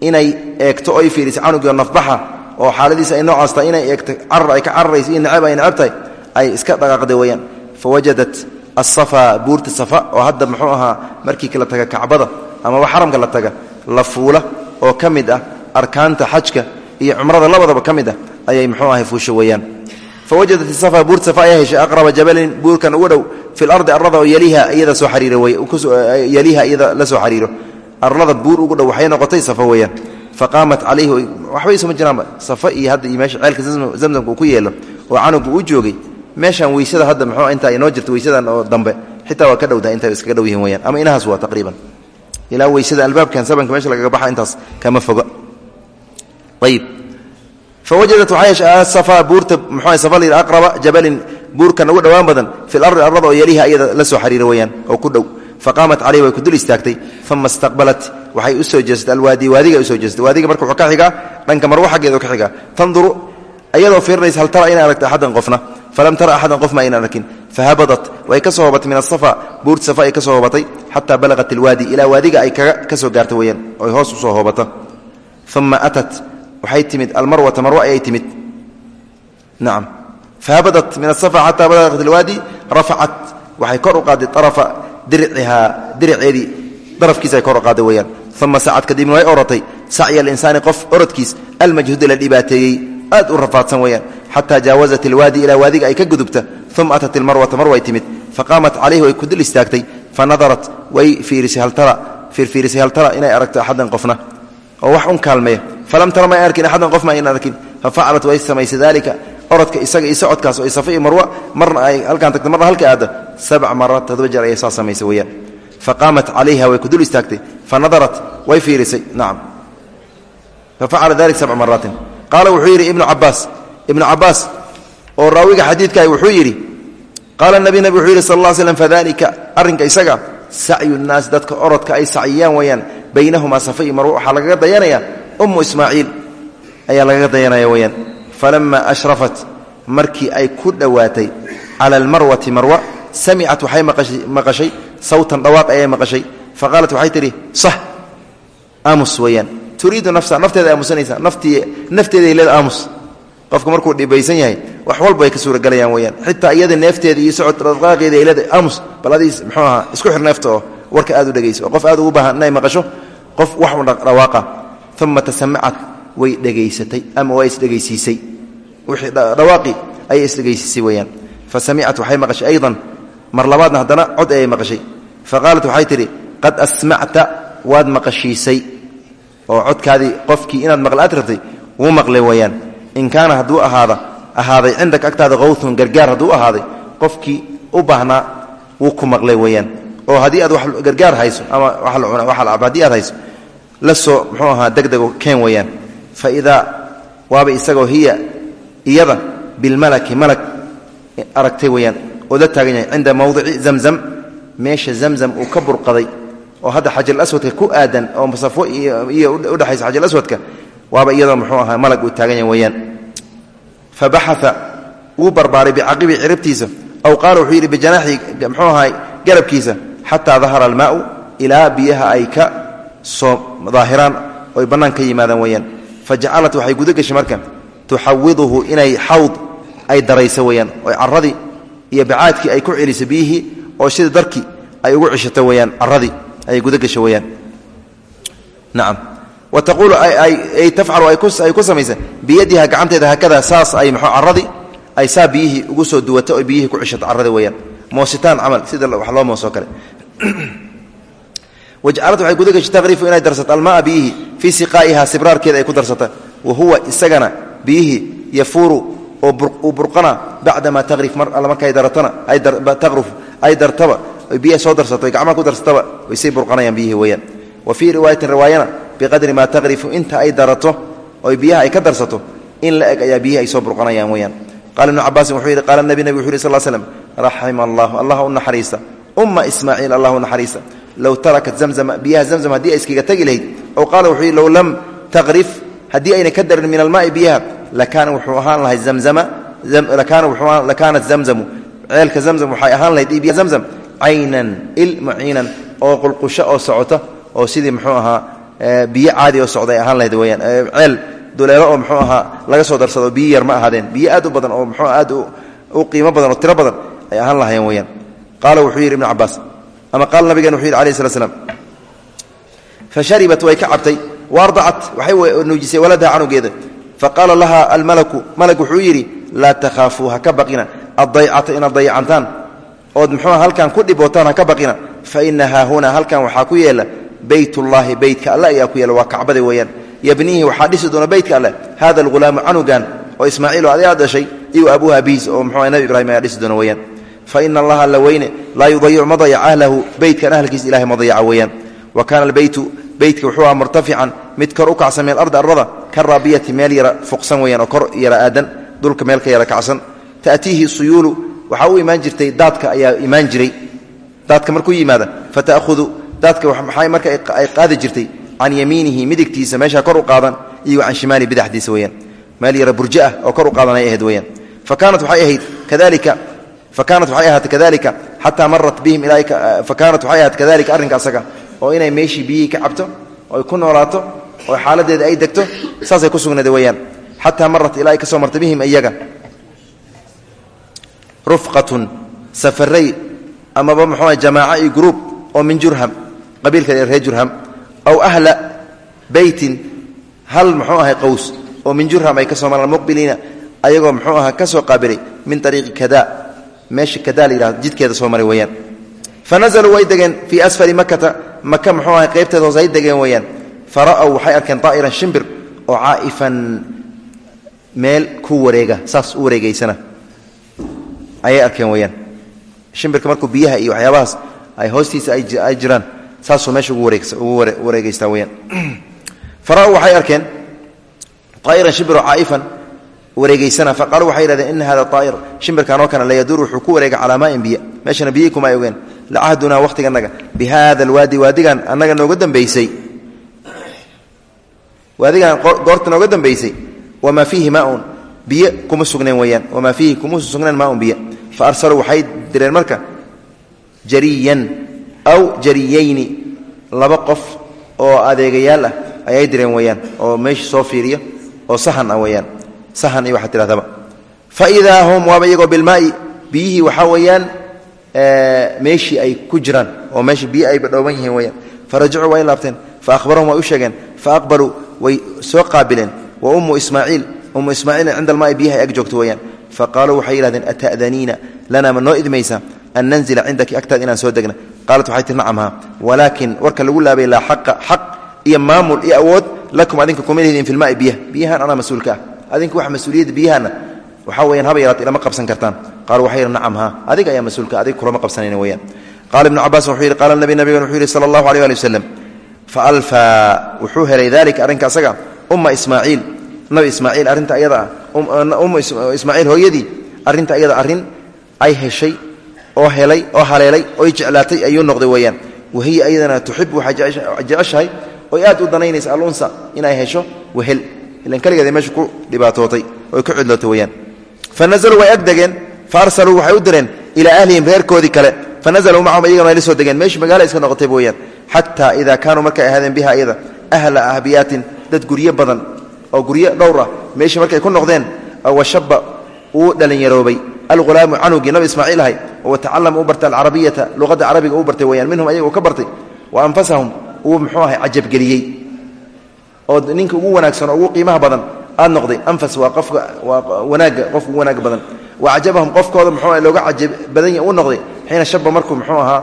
inay eegto oy fiiriso canugii nafbaxa oo xaaladiisa ay noocaas tahay inay eegto carar ay ka cararayso iyo necab ay necab tahay ay iska dhaqaaqday weeyaan. Fawajadat asafa buurta safa oo hadda muxuu ahaa markii kala taga kacbada amaba arkaanta xajka iyo cumrada labadaba ka mid ah ayay muxuu ahay fuusho weeyaan. Fawajadat safa buurta safa ayaa heshay aqraba jabalin buurkan ugu dhow fi lardi arlada oo yaliha iyada soo xariiryaliha iyada la soo xariiro. Arlada buur ugu dhow waxay noqotay safa weeyaan. Faqaamat calayhi waxbay isuma jiraanba safa iyo hadda iyo meesha ceelka zamzamka uu ku yeelo oo canugu u joogay. Meeshaan weysada hadda mxuu intaa inoo jirta weysadan oo dambe xitaa waa ka dhowdaha intay iskaga dhow yihiin weyaan ama inahaas waa taqriiban. Ilaa weysada albaabkan sabanka meesha lagaga baxa intaas kama foga heshay safa buurta muxuu safa la yidhi aqraba jabalin buurkan ugu dhowaan badan fi lardi arlada oo yaliha iyada la soo xariira weyaan oo ku dhow faqaamat calayhi way ku dul istaagtay uma istaqbalat waxay u soo jeestay alwaadi waadiga u soo jeestay waadiga marka wuxuu ka xigaa dhanka marwo xaggeeda ka xigaa tanduru ayadoo fiirinaysa hal tara inay aragta axadan qofna falam tara axadan qof ma aynan arkin fahabadat way ka soo hobatay min asafa buurta safa ay ka soo hobatay xataa balagat ilwaadi ilaa waadiga ay waxay timid almarwata marwo ayay timid. Nacam fahabadat min asafa xataa balagat ilwaadi rafacat. Waxay kor u qaaday arafa diricihaa diriceedii darafkiisa ay kor u qaaday weyaan uma sacad kadibna way oratay. Sacya alinsaani qof orodkiis almajhuuda la dhibaateeyey aad u rafaadsan weyaan xataa jaawazat ilwaadi ilaa waadiga ay ka gudubta. Uma atat ilmarwata mar way timid. Faqaamat calayhi way ku dul istaagtay. Fanadarat way fiirisay haltara fiirfiirisay haltara inay aragto axadan qofna falam tara may arkin axadan qof ma aynan arkin fafacalat way samaysay daalika orodka isaga iyo socodkaas oo safa marwa marna ay halkaan tagta marna halka aadda sabc maraat todoba jeer ayay saa samaysay weyaan faqaamat calayha way ku dul istaagtay fanadarat way fiirisay nacam fafacala dalik sabca maraatin qaala wuxuu yidhi ibnu cabaas ibnu cabaas oo raawiga xadiidkaah wuxuu yidhi qaala nabi nabig wuxuu yidhi sal lla slam fadalika arrinka isaga sacyu nnaas dadka orodka ay saciyaan weeyaan baynahumaa safa iyo marwo waxaa dayanaya ummu ismaaciil ayaa lagaga dayanaya weyaan falamaa ashrafat markii ay ku dhowaatay cala almarwati marwa samicat waxay maqashay sawtan dhawaaq ayay maqashay. Faqaalat waxay tidhi sax aamus weeyaan. Turiidu nafsa nafteeda aamusanaysa. Naftii nafteeday leeda aamus. Qofka markuu dhibaysan yahay wax walba ay ka suuragalayaan weyaan xitaa iyada neefteeda iyo socod dhaqaaqeeda ay leeda aamus. Bal adiis muxuu ahaa isku xir neefta oo warka aad u dhegayso oo qof aad uma tasamacat way dhegaysatay ama waa isdhegaysiisay wixii dhawaaqi ayay isdhegaysiisay weyaan fa samicat waxay maqashay aydan mar labaadna haddana cod ayay maqashay fa qaalat waxay tidhi qad asmacta waad maqashiisay oo codkaadii qofkii inaad maqla aad rabtay wuu maqlay weyaan in kaana hadduu ahaada ahaaday cindaka agtaada qawthun gargaar hadduu ahaaday qofkii u baahnaa wuu ku maqlay weyaan oo haddii aad wax gargaar hayso la soo muxuu ahaa degdego keen weyaan fa idaa waaba isagoo hiya iyada bilmalaki malag aragtay weyaan oo la taagan yahay cinda mawdici zamzam meesha zamzam uu ka burqaday oo hadda xajalaswadka ku aadan oo masafo iyo udhexaysa xajalaswadka waaba iyadoo muxuu ahaa malag uu taagan yahay weyaan fa baxaa wuu barbaaray bicaqibi ciribtiisa aw qaala wuxuu yidhi bijanaaxi muxuu ahaa garabkiisa xataa dahara almaau ilaa biyaha ay ka soo daahiraan oy bannaan ka yimaadaan weyaan fa jacalat waxay guda gashay marka tuxawiduhu inay xawd ay darayso weyaan oy caradii iyo bacaadkii ay ku celiso biyihii oo sida darkii ay ugu cishato weyaan caradii ayay guda gasho weyaan nacam. Wa taquulu ay tafcalu ay ku samaysa biyadiha gacanteeda haakada saas ay mxuu caradii ay saa biyihii ugu soo duwato oy biyihii ku cishato caradii weyaan moositaan camal sida wax loo moosoo kale *clears throat* wajcalat waxay guda gashay taqriifu inay darsato almaa biyihii fii siqaa'iha sibraarkeeda ay ku darsata wa huwa isagana biyihii yafuuru oo uu burqana bacdamaa taqrif mar alla markay daratana taqruf ay dartaba biyaha soo darsato gacmaha ku darsataba way say burqanayaan biyihii weeyaan wa fii riwaayatin riwaayana biqadri maa taqrifu inta ay darato oy biyaha ay ka darsato in la eg ayaa biyihii ay soo burqanayaan weeyaan qaala ibnu cabaasin wuxuu yidhi qaala nabi nabig wuxu yhi sal slm raxima allahu allah u naxariista umma ismaaciil allah u naxariista low tarakat zamzama biyaha zamzam haddii ay iskaga tegi lahayd ow qaala wuxuu yidhi low lam taqrif haddii ayna ka darin min almaai biyaha lakaana wuxuu ahaan lahay zamzama lakaanat zamzamu ceelka zamzam waxay ahaan lahayd biya zamzam caynan il muciinan oo qulqusho oo socota oo sidii muxuu ahaa biyo caadi oo socda ay ahaan lahayd weyaan ceel duleelo oo muxuu ahaa laga soo darsado biyo yar ma ahaadeen biyo aad u badan oo muxuu aad u qiimo badan oo tiro badan ay ama qaala nabigen wuxuu yidhi alayh slat slam fa sharibat way ka cabtay waardacat waxay nuujisay waladaha canugeeda faqaala laha almalaku malag wuxuu yidhi laa takhaafuu ha ka baqina addaycata inaad dayacantaan ood muxuua halkan ku dhibootaan ha ka baqina fa ina haahunaa halkan waxaa ku yeela beytullaahi beytka alle ayaa ku yeela waa kacbada weeyaan yabniihi waxaa dhisi doona beytka alleh hada alghulaamu canugan oo ismaaciil oo adaa dhashay iyo abuuha abihiis oo muxuu nabi ibrahim ayaa dhisi doona weeyaan fa ina allaha alla weyne laa yudayicu ma dayac ahlahu beytkan ahlkiisa ilahay ma dayaca weeyaan wa kaana albeytu beytka wuxuu aha murtafican mid kor u kacsan meel ardi arlada ka raabiyati meel yara fuqsan weyaan oo kor yara aadan dhulka meel ka yara kacsan ta'tiihi suyuulu waxaa u imaan jirtay daadka ayaa imaan jiray daadka markuu yimaada fata'hudu daadka maxay marka ay qaadi jirtay can yamiinihi midigtiisa meesha kor u qaadan iyo can shimaali bidaxdiisa weyaan meel fa kaanat waxay ahaatay kadalika xataa marat bihim ilaa fa kaanat waxay ahaatay kadalika arrinka asaga oo inay meeshii biyihii ka cabto oy ku noolaato oo xaaladeeda ay degto saasay ku sugnayd weyaan xataa marat ilaa ay ka soo martay bihim iyaga rufqatun safaray amaba muxuu jamaaca iyo gruub oo min jurham qabiilka reer jurham aw ahla beytin hal muxuu ahay qows oo ay ayagoo muxuu ahaa ka soo min ariiqi kada meesha kada la yidhahdo jidkeeda soo maray weeyaan. Fa nazaluu way degeen fii asfali makata maka muxuu ahay qaybteeda hoose ay degeen weeyaan. Fa ra'w waxay arkeen daa'iran shimbir oo caa'ifan meel ku wareega saas u wareegaysana. Ayay arkeen weyaan shimbirka markuu biyaha iyo waxyaabahaas ay hoostiisa ay jiraan saasuu meesha ugu wareegeystaa weyaan *clears throat* fara waxay arkeen wareegeysana faqaaluu waxay yidhahdeen ina hada aa'ir shimbirkan oo kana la yaduur wuxuu ku wareega calaa maa'in meeshana biyihii ay ogeen lacahdunaa wakhtiganaga bi hada alwaadi waadigan annaga nooga dambaysay. Waadigan goorta nooga dambaysay. Wamaa fiihi maaun. Biyo kuma sugneen weyaan wamaa fiihi kuma sugneen maaun biyo. Fa arsaluu waxay direen marka jariyan aw jariyayni. Laba qof oo adeegayaal ah ayay direen weyaan oo meesha soo fiiriya oo sahan ah weyaan sahan iyo waxaa tidhahdaba. Fa idaa hum waaba iyagoo bilmaai biyihii waxaa weeyaan meeshii ay ku jiraan oo meesha biyi ay badhooban yihiin weyaan farajacuu waa laabteen. Fa ahbarahum way u fa aqbaluu way soo qaabileen. Wa ummu ismaaciil ummu ismaaciilin cinda almaai biyaha ay ag joogto weyaan fa qaaluu waxay yidhahdeen ata'daniina? Lanaa ma noo idmaysaa an nanzila cindaki agtaad inaan soo degna? Qaalat waxay tii nacam haa walaakin warka lagu laabay laa xaqa xaq iyo maamul iyo awood lakum adinka kuma lihidin fi lmaai biyaha. Biyahaan anaa mas'uulka ah adinka wax mas'uuliyadda biyahaana waxaa weyaan haba yaraat ilama qabsan kartaan. Qaaluu waxay nacam haa adiga ayaa mas'uulka adiga kulama qabsanayna weyaan qaala ibnu cabaas wuxuu yidhi qaala nabi nabigan wuxuu yidhi sala allahu aleyh ali fa alfaa wuxuu helay dalika arrinka asaga umma ismaaciil. Nabi ismaaciil arrinta ayada ah. Umma ismaaciil hooyadii arrinta ayada arrin ay heshay oo helay oo haleelay oy jeclaatay ayuu noqday weyaan wahiya ayadana tuxibu waxay jeceshahay oy aad u danaynaysa alunsa inay hesho wehel ilan keligeeda meesha ku dhibaatootay oy ku cidlootay weyaan fa way ag degeen waxay u direen ilaa ahlihim reerkoodii kale. Fa nazaluu macahum la soo degeen meeshu magaala iska noqotay weyaan xataa idaa kaanuu markay ahaadeen biha iyada ahla ahbiyaatin dad guryo badan oo guryo dhowr ah meeshii markay ku noqdeen washaba uu dhalinyaroobay alghulaamu canugii nabi ismaaciil ahay oo tacalama u bartay alcarabiyata luqadda carabiga u bartay weyaan minhum ayaga uu ka bartay wa anfasahum uu muxuu ahay cajabgeliyey oo ninka ugu wanaagsan ugu qiimaha badan aad noqday anfas waa qofka waa wanaagga ugu wanaagga badan. Wa qofkooda muxuu looga cajab badan uu noqday xiina shaba markuu muxuu ahaa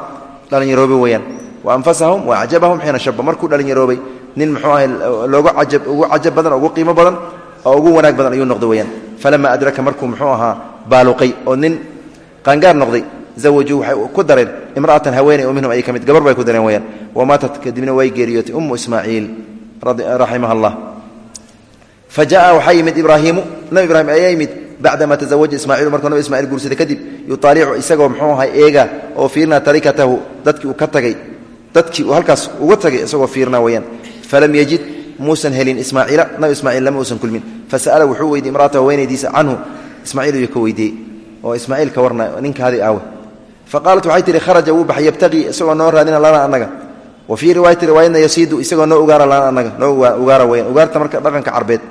dhalinyaroobay weyaan wa anfasahum wa xiina shaba markuu dhalinyaroobay nin muxuu ahay looga cajab ugu cajab badan ugu qiimo badan oo ugu wanaag badan ayuu noqday weyaan falama adraka markuu muxuu ahaa baaluqay oo nin qaangaar noqday zawajuu waxay ku dareen imra'atan haweeney oo minhum ay ka mid gabar bay ku dareen weyaan wamaatat kadibna way geeriyootay ummu ismaaciil raximaha allah fa ja'a waxaa yimid ibraahiimu nabi ibraahim ayaa yimid bacdama tazawaja ismaaciilu markuu nabi ismaaciil guursaday kadib yuaalicu isagoo muxuu ahay eega oo fiirna tarikatahu dadkii uu ka tagay dadkii uu halkaas uga tagay isagoo fiirna weyaan falam yajid muusan helin ismaaciila. Nabi ismaaciil lama uusan kulmin. Fasa'ala wuxuu weydiy imra'ata haweenaydiisa canhu. Ismaaciil ayuu ka weydiiyey oo ismaaciil ka warna ninkaadii aawe fa qaalat waxay tihi kharaja wuu baxay wa fii riwaayati riwaayadna yasiidu isagoo noo ugaara lana annaga noo ugaara weyaan ugaarta marka dhaqanka carbeed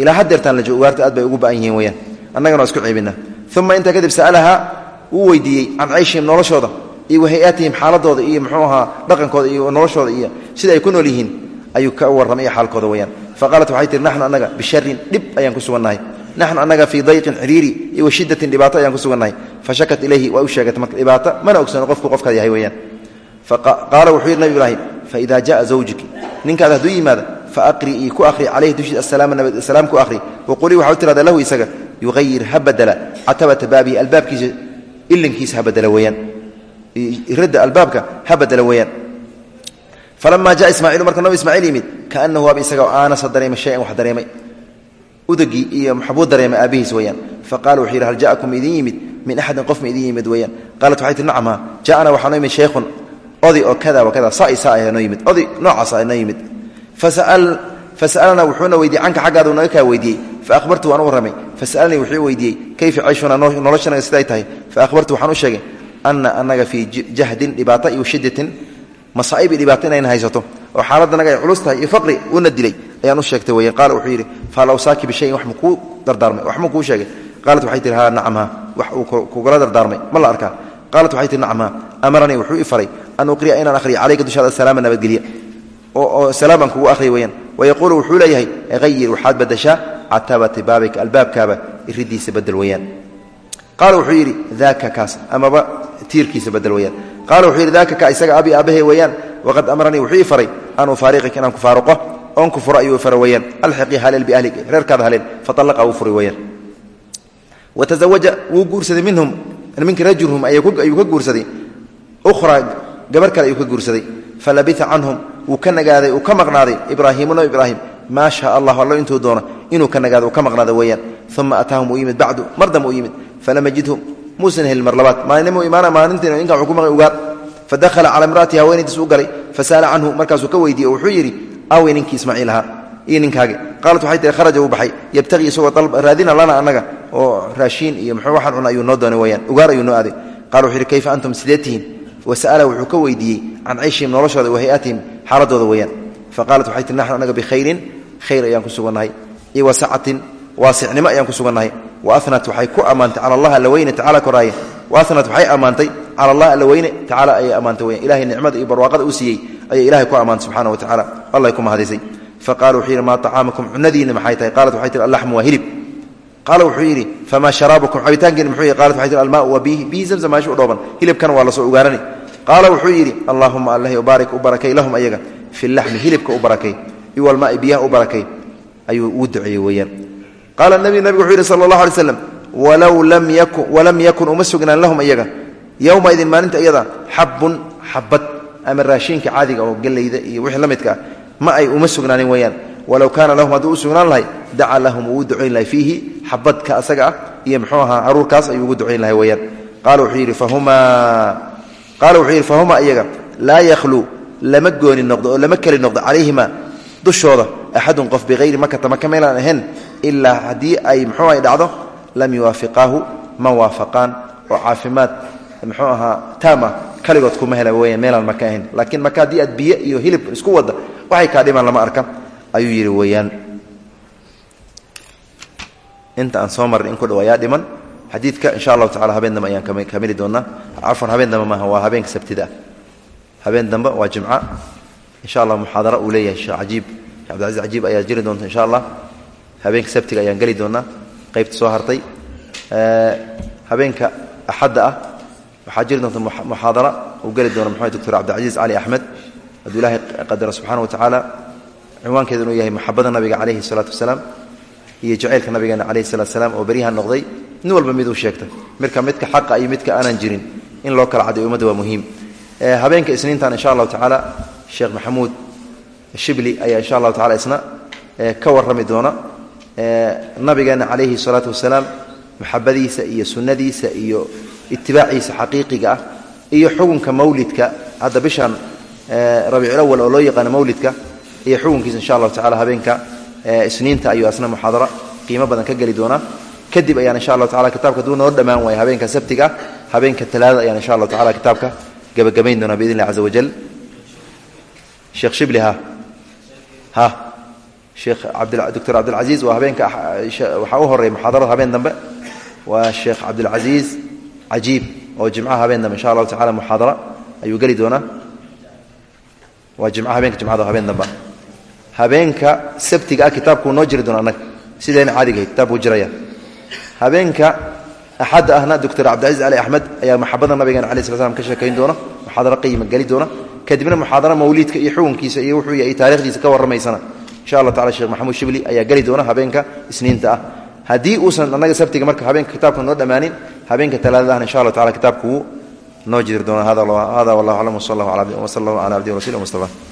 ilaa haddeertaan la joogo ugaarta aad bay ugu ba'an yihiin weyaan annagana waa isku ceebina uma intaa kadib sa'alahaa wuu weydiiyey can cayshihim noloshooda iyo wa hay'atihim xaaladooda iyo muxuu ahaa dhaqankooda iyo noloshooda iyo sida ay ku nool yihiin ayuu ka warramay xaalkooda weyaan fa qaalat waxay tihi naxnu annaga bisharin dhib ayaan ku sugannahay. Naxnu annaga fii dayqin ciriiri iyo wa shiddatin dhibaato ayaan ku sugannahay. Fa shakat ilayhi waa u sheegatay marka dhibaato mana ogsano qofku qofkaad yahay weyaan faqaala wuxuu yidhi nabi ibraahim faida jaءa zawjuki ninkaada hadduu yimaada faaqri'ii ku ahri calayhi dushiisa asalaam ku ahri waqulii waxaa u tirahdaa lahu isaga yuayir ha badela catabata baabihi albaabkiisa ilinkiisa ha badela weyaan iradda albaabka ha badela weeyaan falama jaa ismaaciilu markuu nabi ismaaciil yimid kaanahu waaba isaga aanasa dareemay shayan wax dareemay udagii iyo maxbuu dareemay aabihiis weyaan faqala wuxuu yidhi hal ja'akum idin yimid min axadin qof ma idin yimid weyaan qaalat waxay tii nacma ja'ana waxaa noo yimid shaykhun oday oo kada wa kada. Saa saa ayaa noo yimid. Oday noocaas ayaa noo yimid. Fasa'alnaa wuxuuna weydiiyey. Canka xaggaadu naga kaa weydiiyey. Faahbartu waan u warramay. Fasa'alnii wuxuu weydiiyey. Kayfa cayshuna noloshanaga siday tahay. Faahbartu waxaan u sheegay ana anaga fii jahdin dhibaata iyo shidatin masaa'ibi dhibaato inayna haysato. Oo xaaladanaga ay culus tahay iyo faqri una dilay. Ayaan u sheegtay weyan qaala wuxuu yidhi faal awsaaki bishayin wax makuu dardaarmay. Wax ma kuu sheegay. Qaalat waxay tihi haa nacamha wax uu kugula ma la arkaa qaalat waxay tihi nacamha amaranii wuxuu i faray an uqriya inaan akhriya calayka dushaada salaama nabadgelya oo salaam aan kugu akhriya weyaan wayaquulu wuxuu leeyahay hayir waxaad badashaa catabati baabika albaabkaaba iridiisa badel weyaan qaala wuxuu yidhi daaka kaas amaba tiirkiisa badel weyaan qaala wuxuu yidhi daaka ka isaga abi aabahe weeyaan waqad amaranii wuxuu ii faray an ufaariqik inaan ku faaruqo oon ku furo ayuu i faray weyaan alxiqii haleel biahlik reerkaada haleel faalaqa wuu furay weyaan watazawaja wuu guursaday minhum minka rajulhum ayuu ka guursaday. Ukhraa gabar kale ayuu ka guursaday. Falabia canhum wuu ka nagaaday uu ka maqnaaday. Ibraahiimu nabi ibraahim maa shaa allah allo intuu doono inuu ka nagaado uu ka maqnaada weeyaan. Uma ataahum uu yimid bacdu mar dambe uu yimid. Falam yajidhum muusan helin mar labaad. Maalinnimu imaana maalintiina ninkan wuxuu ku maqay ugaar fadakhala cala imra'atihi haweenaydiis u galay. Fasa'ala canhu markaasuu ka weydiiye oo wuxuu yidhi awey ninkii uu oo raashiin iyo muxuu waxaan cuna ayuu noo doonay weyaan ugaar ayuu noo aaday. Qala wuxuu yidhi kayfa antum sidee wasa'ala wuxuu ka weydiiyey can cayshihim noloshooda wa hay'atihim xaaladooda weeyaan. Faqaalat waxay tihi naxnu annaga bikhayrin khayr ayaan ku sugannahay iyo wa waasicnimo ayaan ku sugannahay wa anat waxay ku ammaantay cala allah alla weyne tacala koraaye wa anat waxay ammaantay cala allah alla tacaala ayay ammaantay weyan ilahay nicmada iyo barwaaqada uu siiyey ayay ilahay ku ammaantay subxana wa tacala allah ku mahadisay faqala wuxuu yidhi maa طacaamakum cunadiinna maxay tahay? Qaalat waxay tihi allaxmu waa hilib qaala wuxuu yidhi famaa sharaabukum cabitaankiina muxuu yihi qalat waxay tihi almaau waa biihi bihi zamzam meesha u dhooban hilibkana waa la soo ugaarani qaala wuxuu yidhi allaahuma allahi ubaarik u barakay lahum ayaga fi laxmi hilibka u barakay iwalmaai biyaha u barakay ayuu ugu duceeyey weeyaan qaala nabi nabigu wuxuu yidhi sala allah alay slam walam yakun uma sugnaan lahum iyaga yowmaidin maalinta iyada xabun xabad ama raashiinka caadiga oo gellayda iyo wixii la ah ma ay uma sugnaanin weeyaan walow kaana lahum hadduu u sugnaan lahay dacaa lahum uu u ducayn lahay fiihi xabadka asaga ah iyo muxuu ahaa haruurkaas ayuu ugu ducayn lahay weeyaan. Qaala wuxuu yidhi fahumaa iyaga laa yakhluu lama gooni noqdo oo lama keli noqdo calayhima dushooda axadun qof bikayri makata maka meelaan ahayn ilaa haddii ay muxuu ay dhacdo lam yuwaafiqaahu ma waafaqaan oo caafimaad muxuu ahaa taam ah kaligood kuma hela weyaan ayuu yidhi weeyaan inta aan soo marray in ku dhow dhiman. Xadiidka insha allahu tacala habeen dambe ayaan kamili doonaa. Cafwan habeen dambe maaha waa habeenka sabtida. Habeen dambe waa jimca. Insha allah muxaadara uu leeyahay sheekh cajiib shekh abdilcaziz cajiib ayaa jiri doonta insha allah habeenka sabtiga ayaan geli doonaa. Qaybta soo hartay habeenka axadda ah waxaa jiri doonta muxaadara uu geli doona mxamed doctor cabdilcaziiz cali axmed. Hadduu ilaahay subxana wa tacaala cinwaankeedu inuu yahay maxabada nabiga calayhi salaatu wasalaam iyo jacaylka nabigeena calayhi salatu salaam oo beryahan noqday. Nin walba miduu sheegtay mirka midka xaqa iyo midka aanan jirin. In loo kala cadday ummadda waa muhiim. Habeenka isniintan insha allahu tacaala sheekh maxamuud shibli ayaa insha allahu tacala isna ka warrami doona. Nabigeena calayhi salaatu wasalaam maxabadiisa iyo sunnadiisa iyo itibaaciisa xaqiiqiga ah iyo xukunka mawlidka. Hadda bishan rabiiculawal oo loo yaqaano mawlidka iyo xukunkiisa insha allahu tacala habeenka isniinta ayuu asna muxaadara qiimo badan ka geli doonaa. Kadib ayaan insha allahu tacala kitaabka haduu noo dhammaan waaya habeenka sabtiga ah habeenka talaadada ayaan insha allahu tacala kitaabka gabagabayn doonaa biidn illahi caza wajal sheekh shibli ha. Ha. Sheekh doctor cabdilcaziiz waa habeenka waxaa u horreeya muxaadarada habeen dambe. Waa sheekh cabdilcaziiz cajiib oo jimcaha habeen dambe insha allahu tacala muxaadara ayuu geli doonaa. Waa jimcaha habeenka jimcada habeen dambe habeenka sabtiga ah kitaabkuu noo jiri doona annaga. Sidayna caadigahay kitaabkuu jiraya habeenka axadda ahna doctor cabdilcaziz cali axmed ayaa maxabada nabigeena calayi sla slam ka sheekayn doona muxaadaro qayima geli doona kadibna muxaadaro mawliidka iyo xukunkiisa iyo wuxuu yahay taarikhdiisa ka warramaysana. Insha allah tacala sheekh maxamuud shibli ayaa geli doona habeenka isniinta ah. Haddii uusan annaga sabtiga marka habeenka kitaabka noo dhammaanin habeenka talaadadahna insha allah tacala kitaabku noo jiri doona hada wallahu aclam wsal allahu cala abdihi wrasuuli mustafa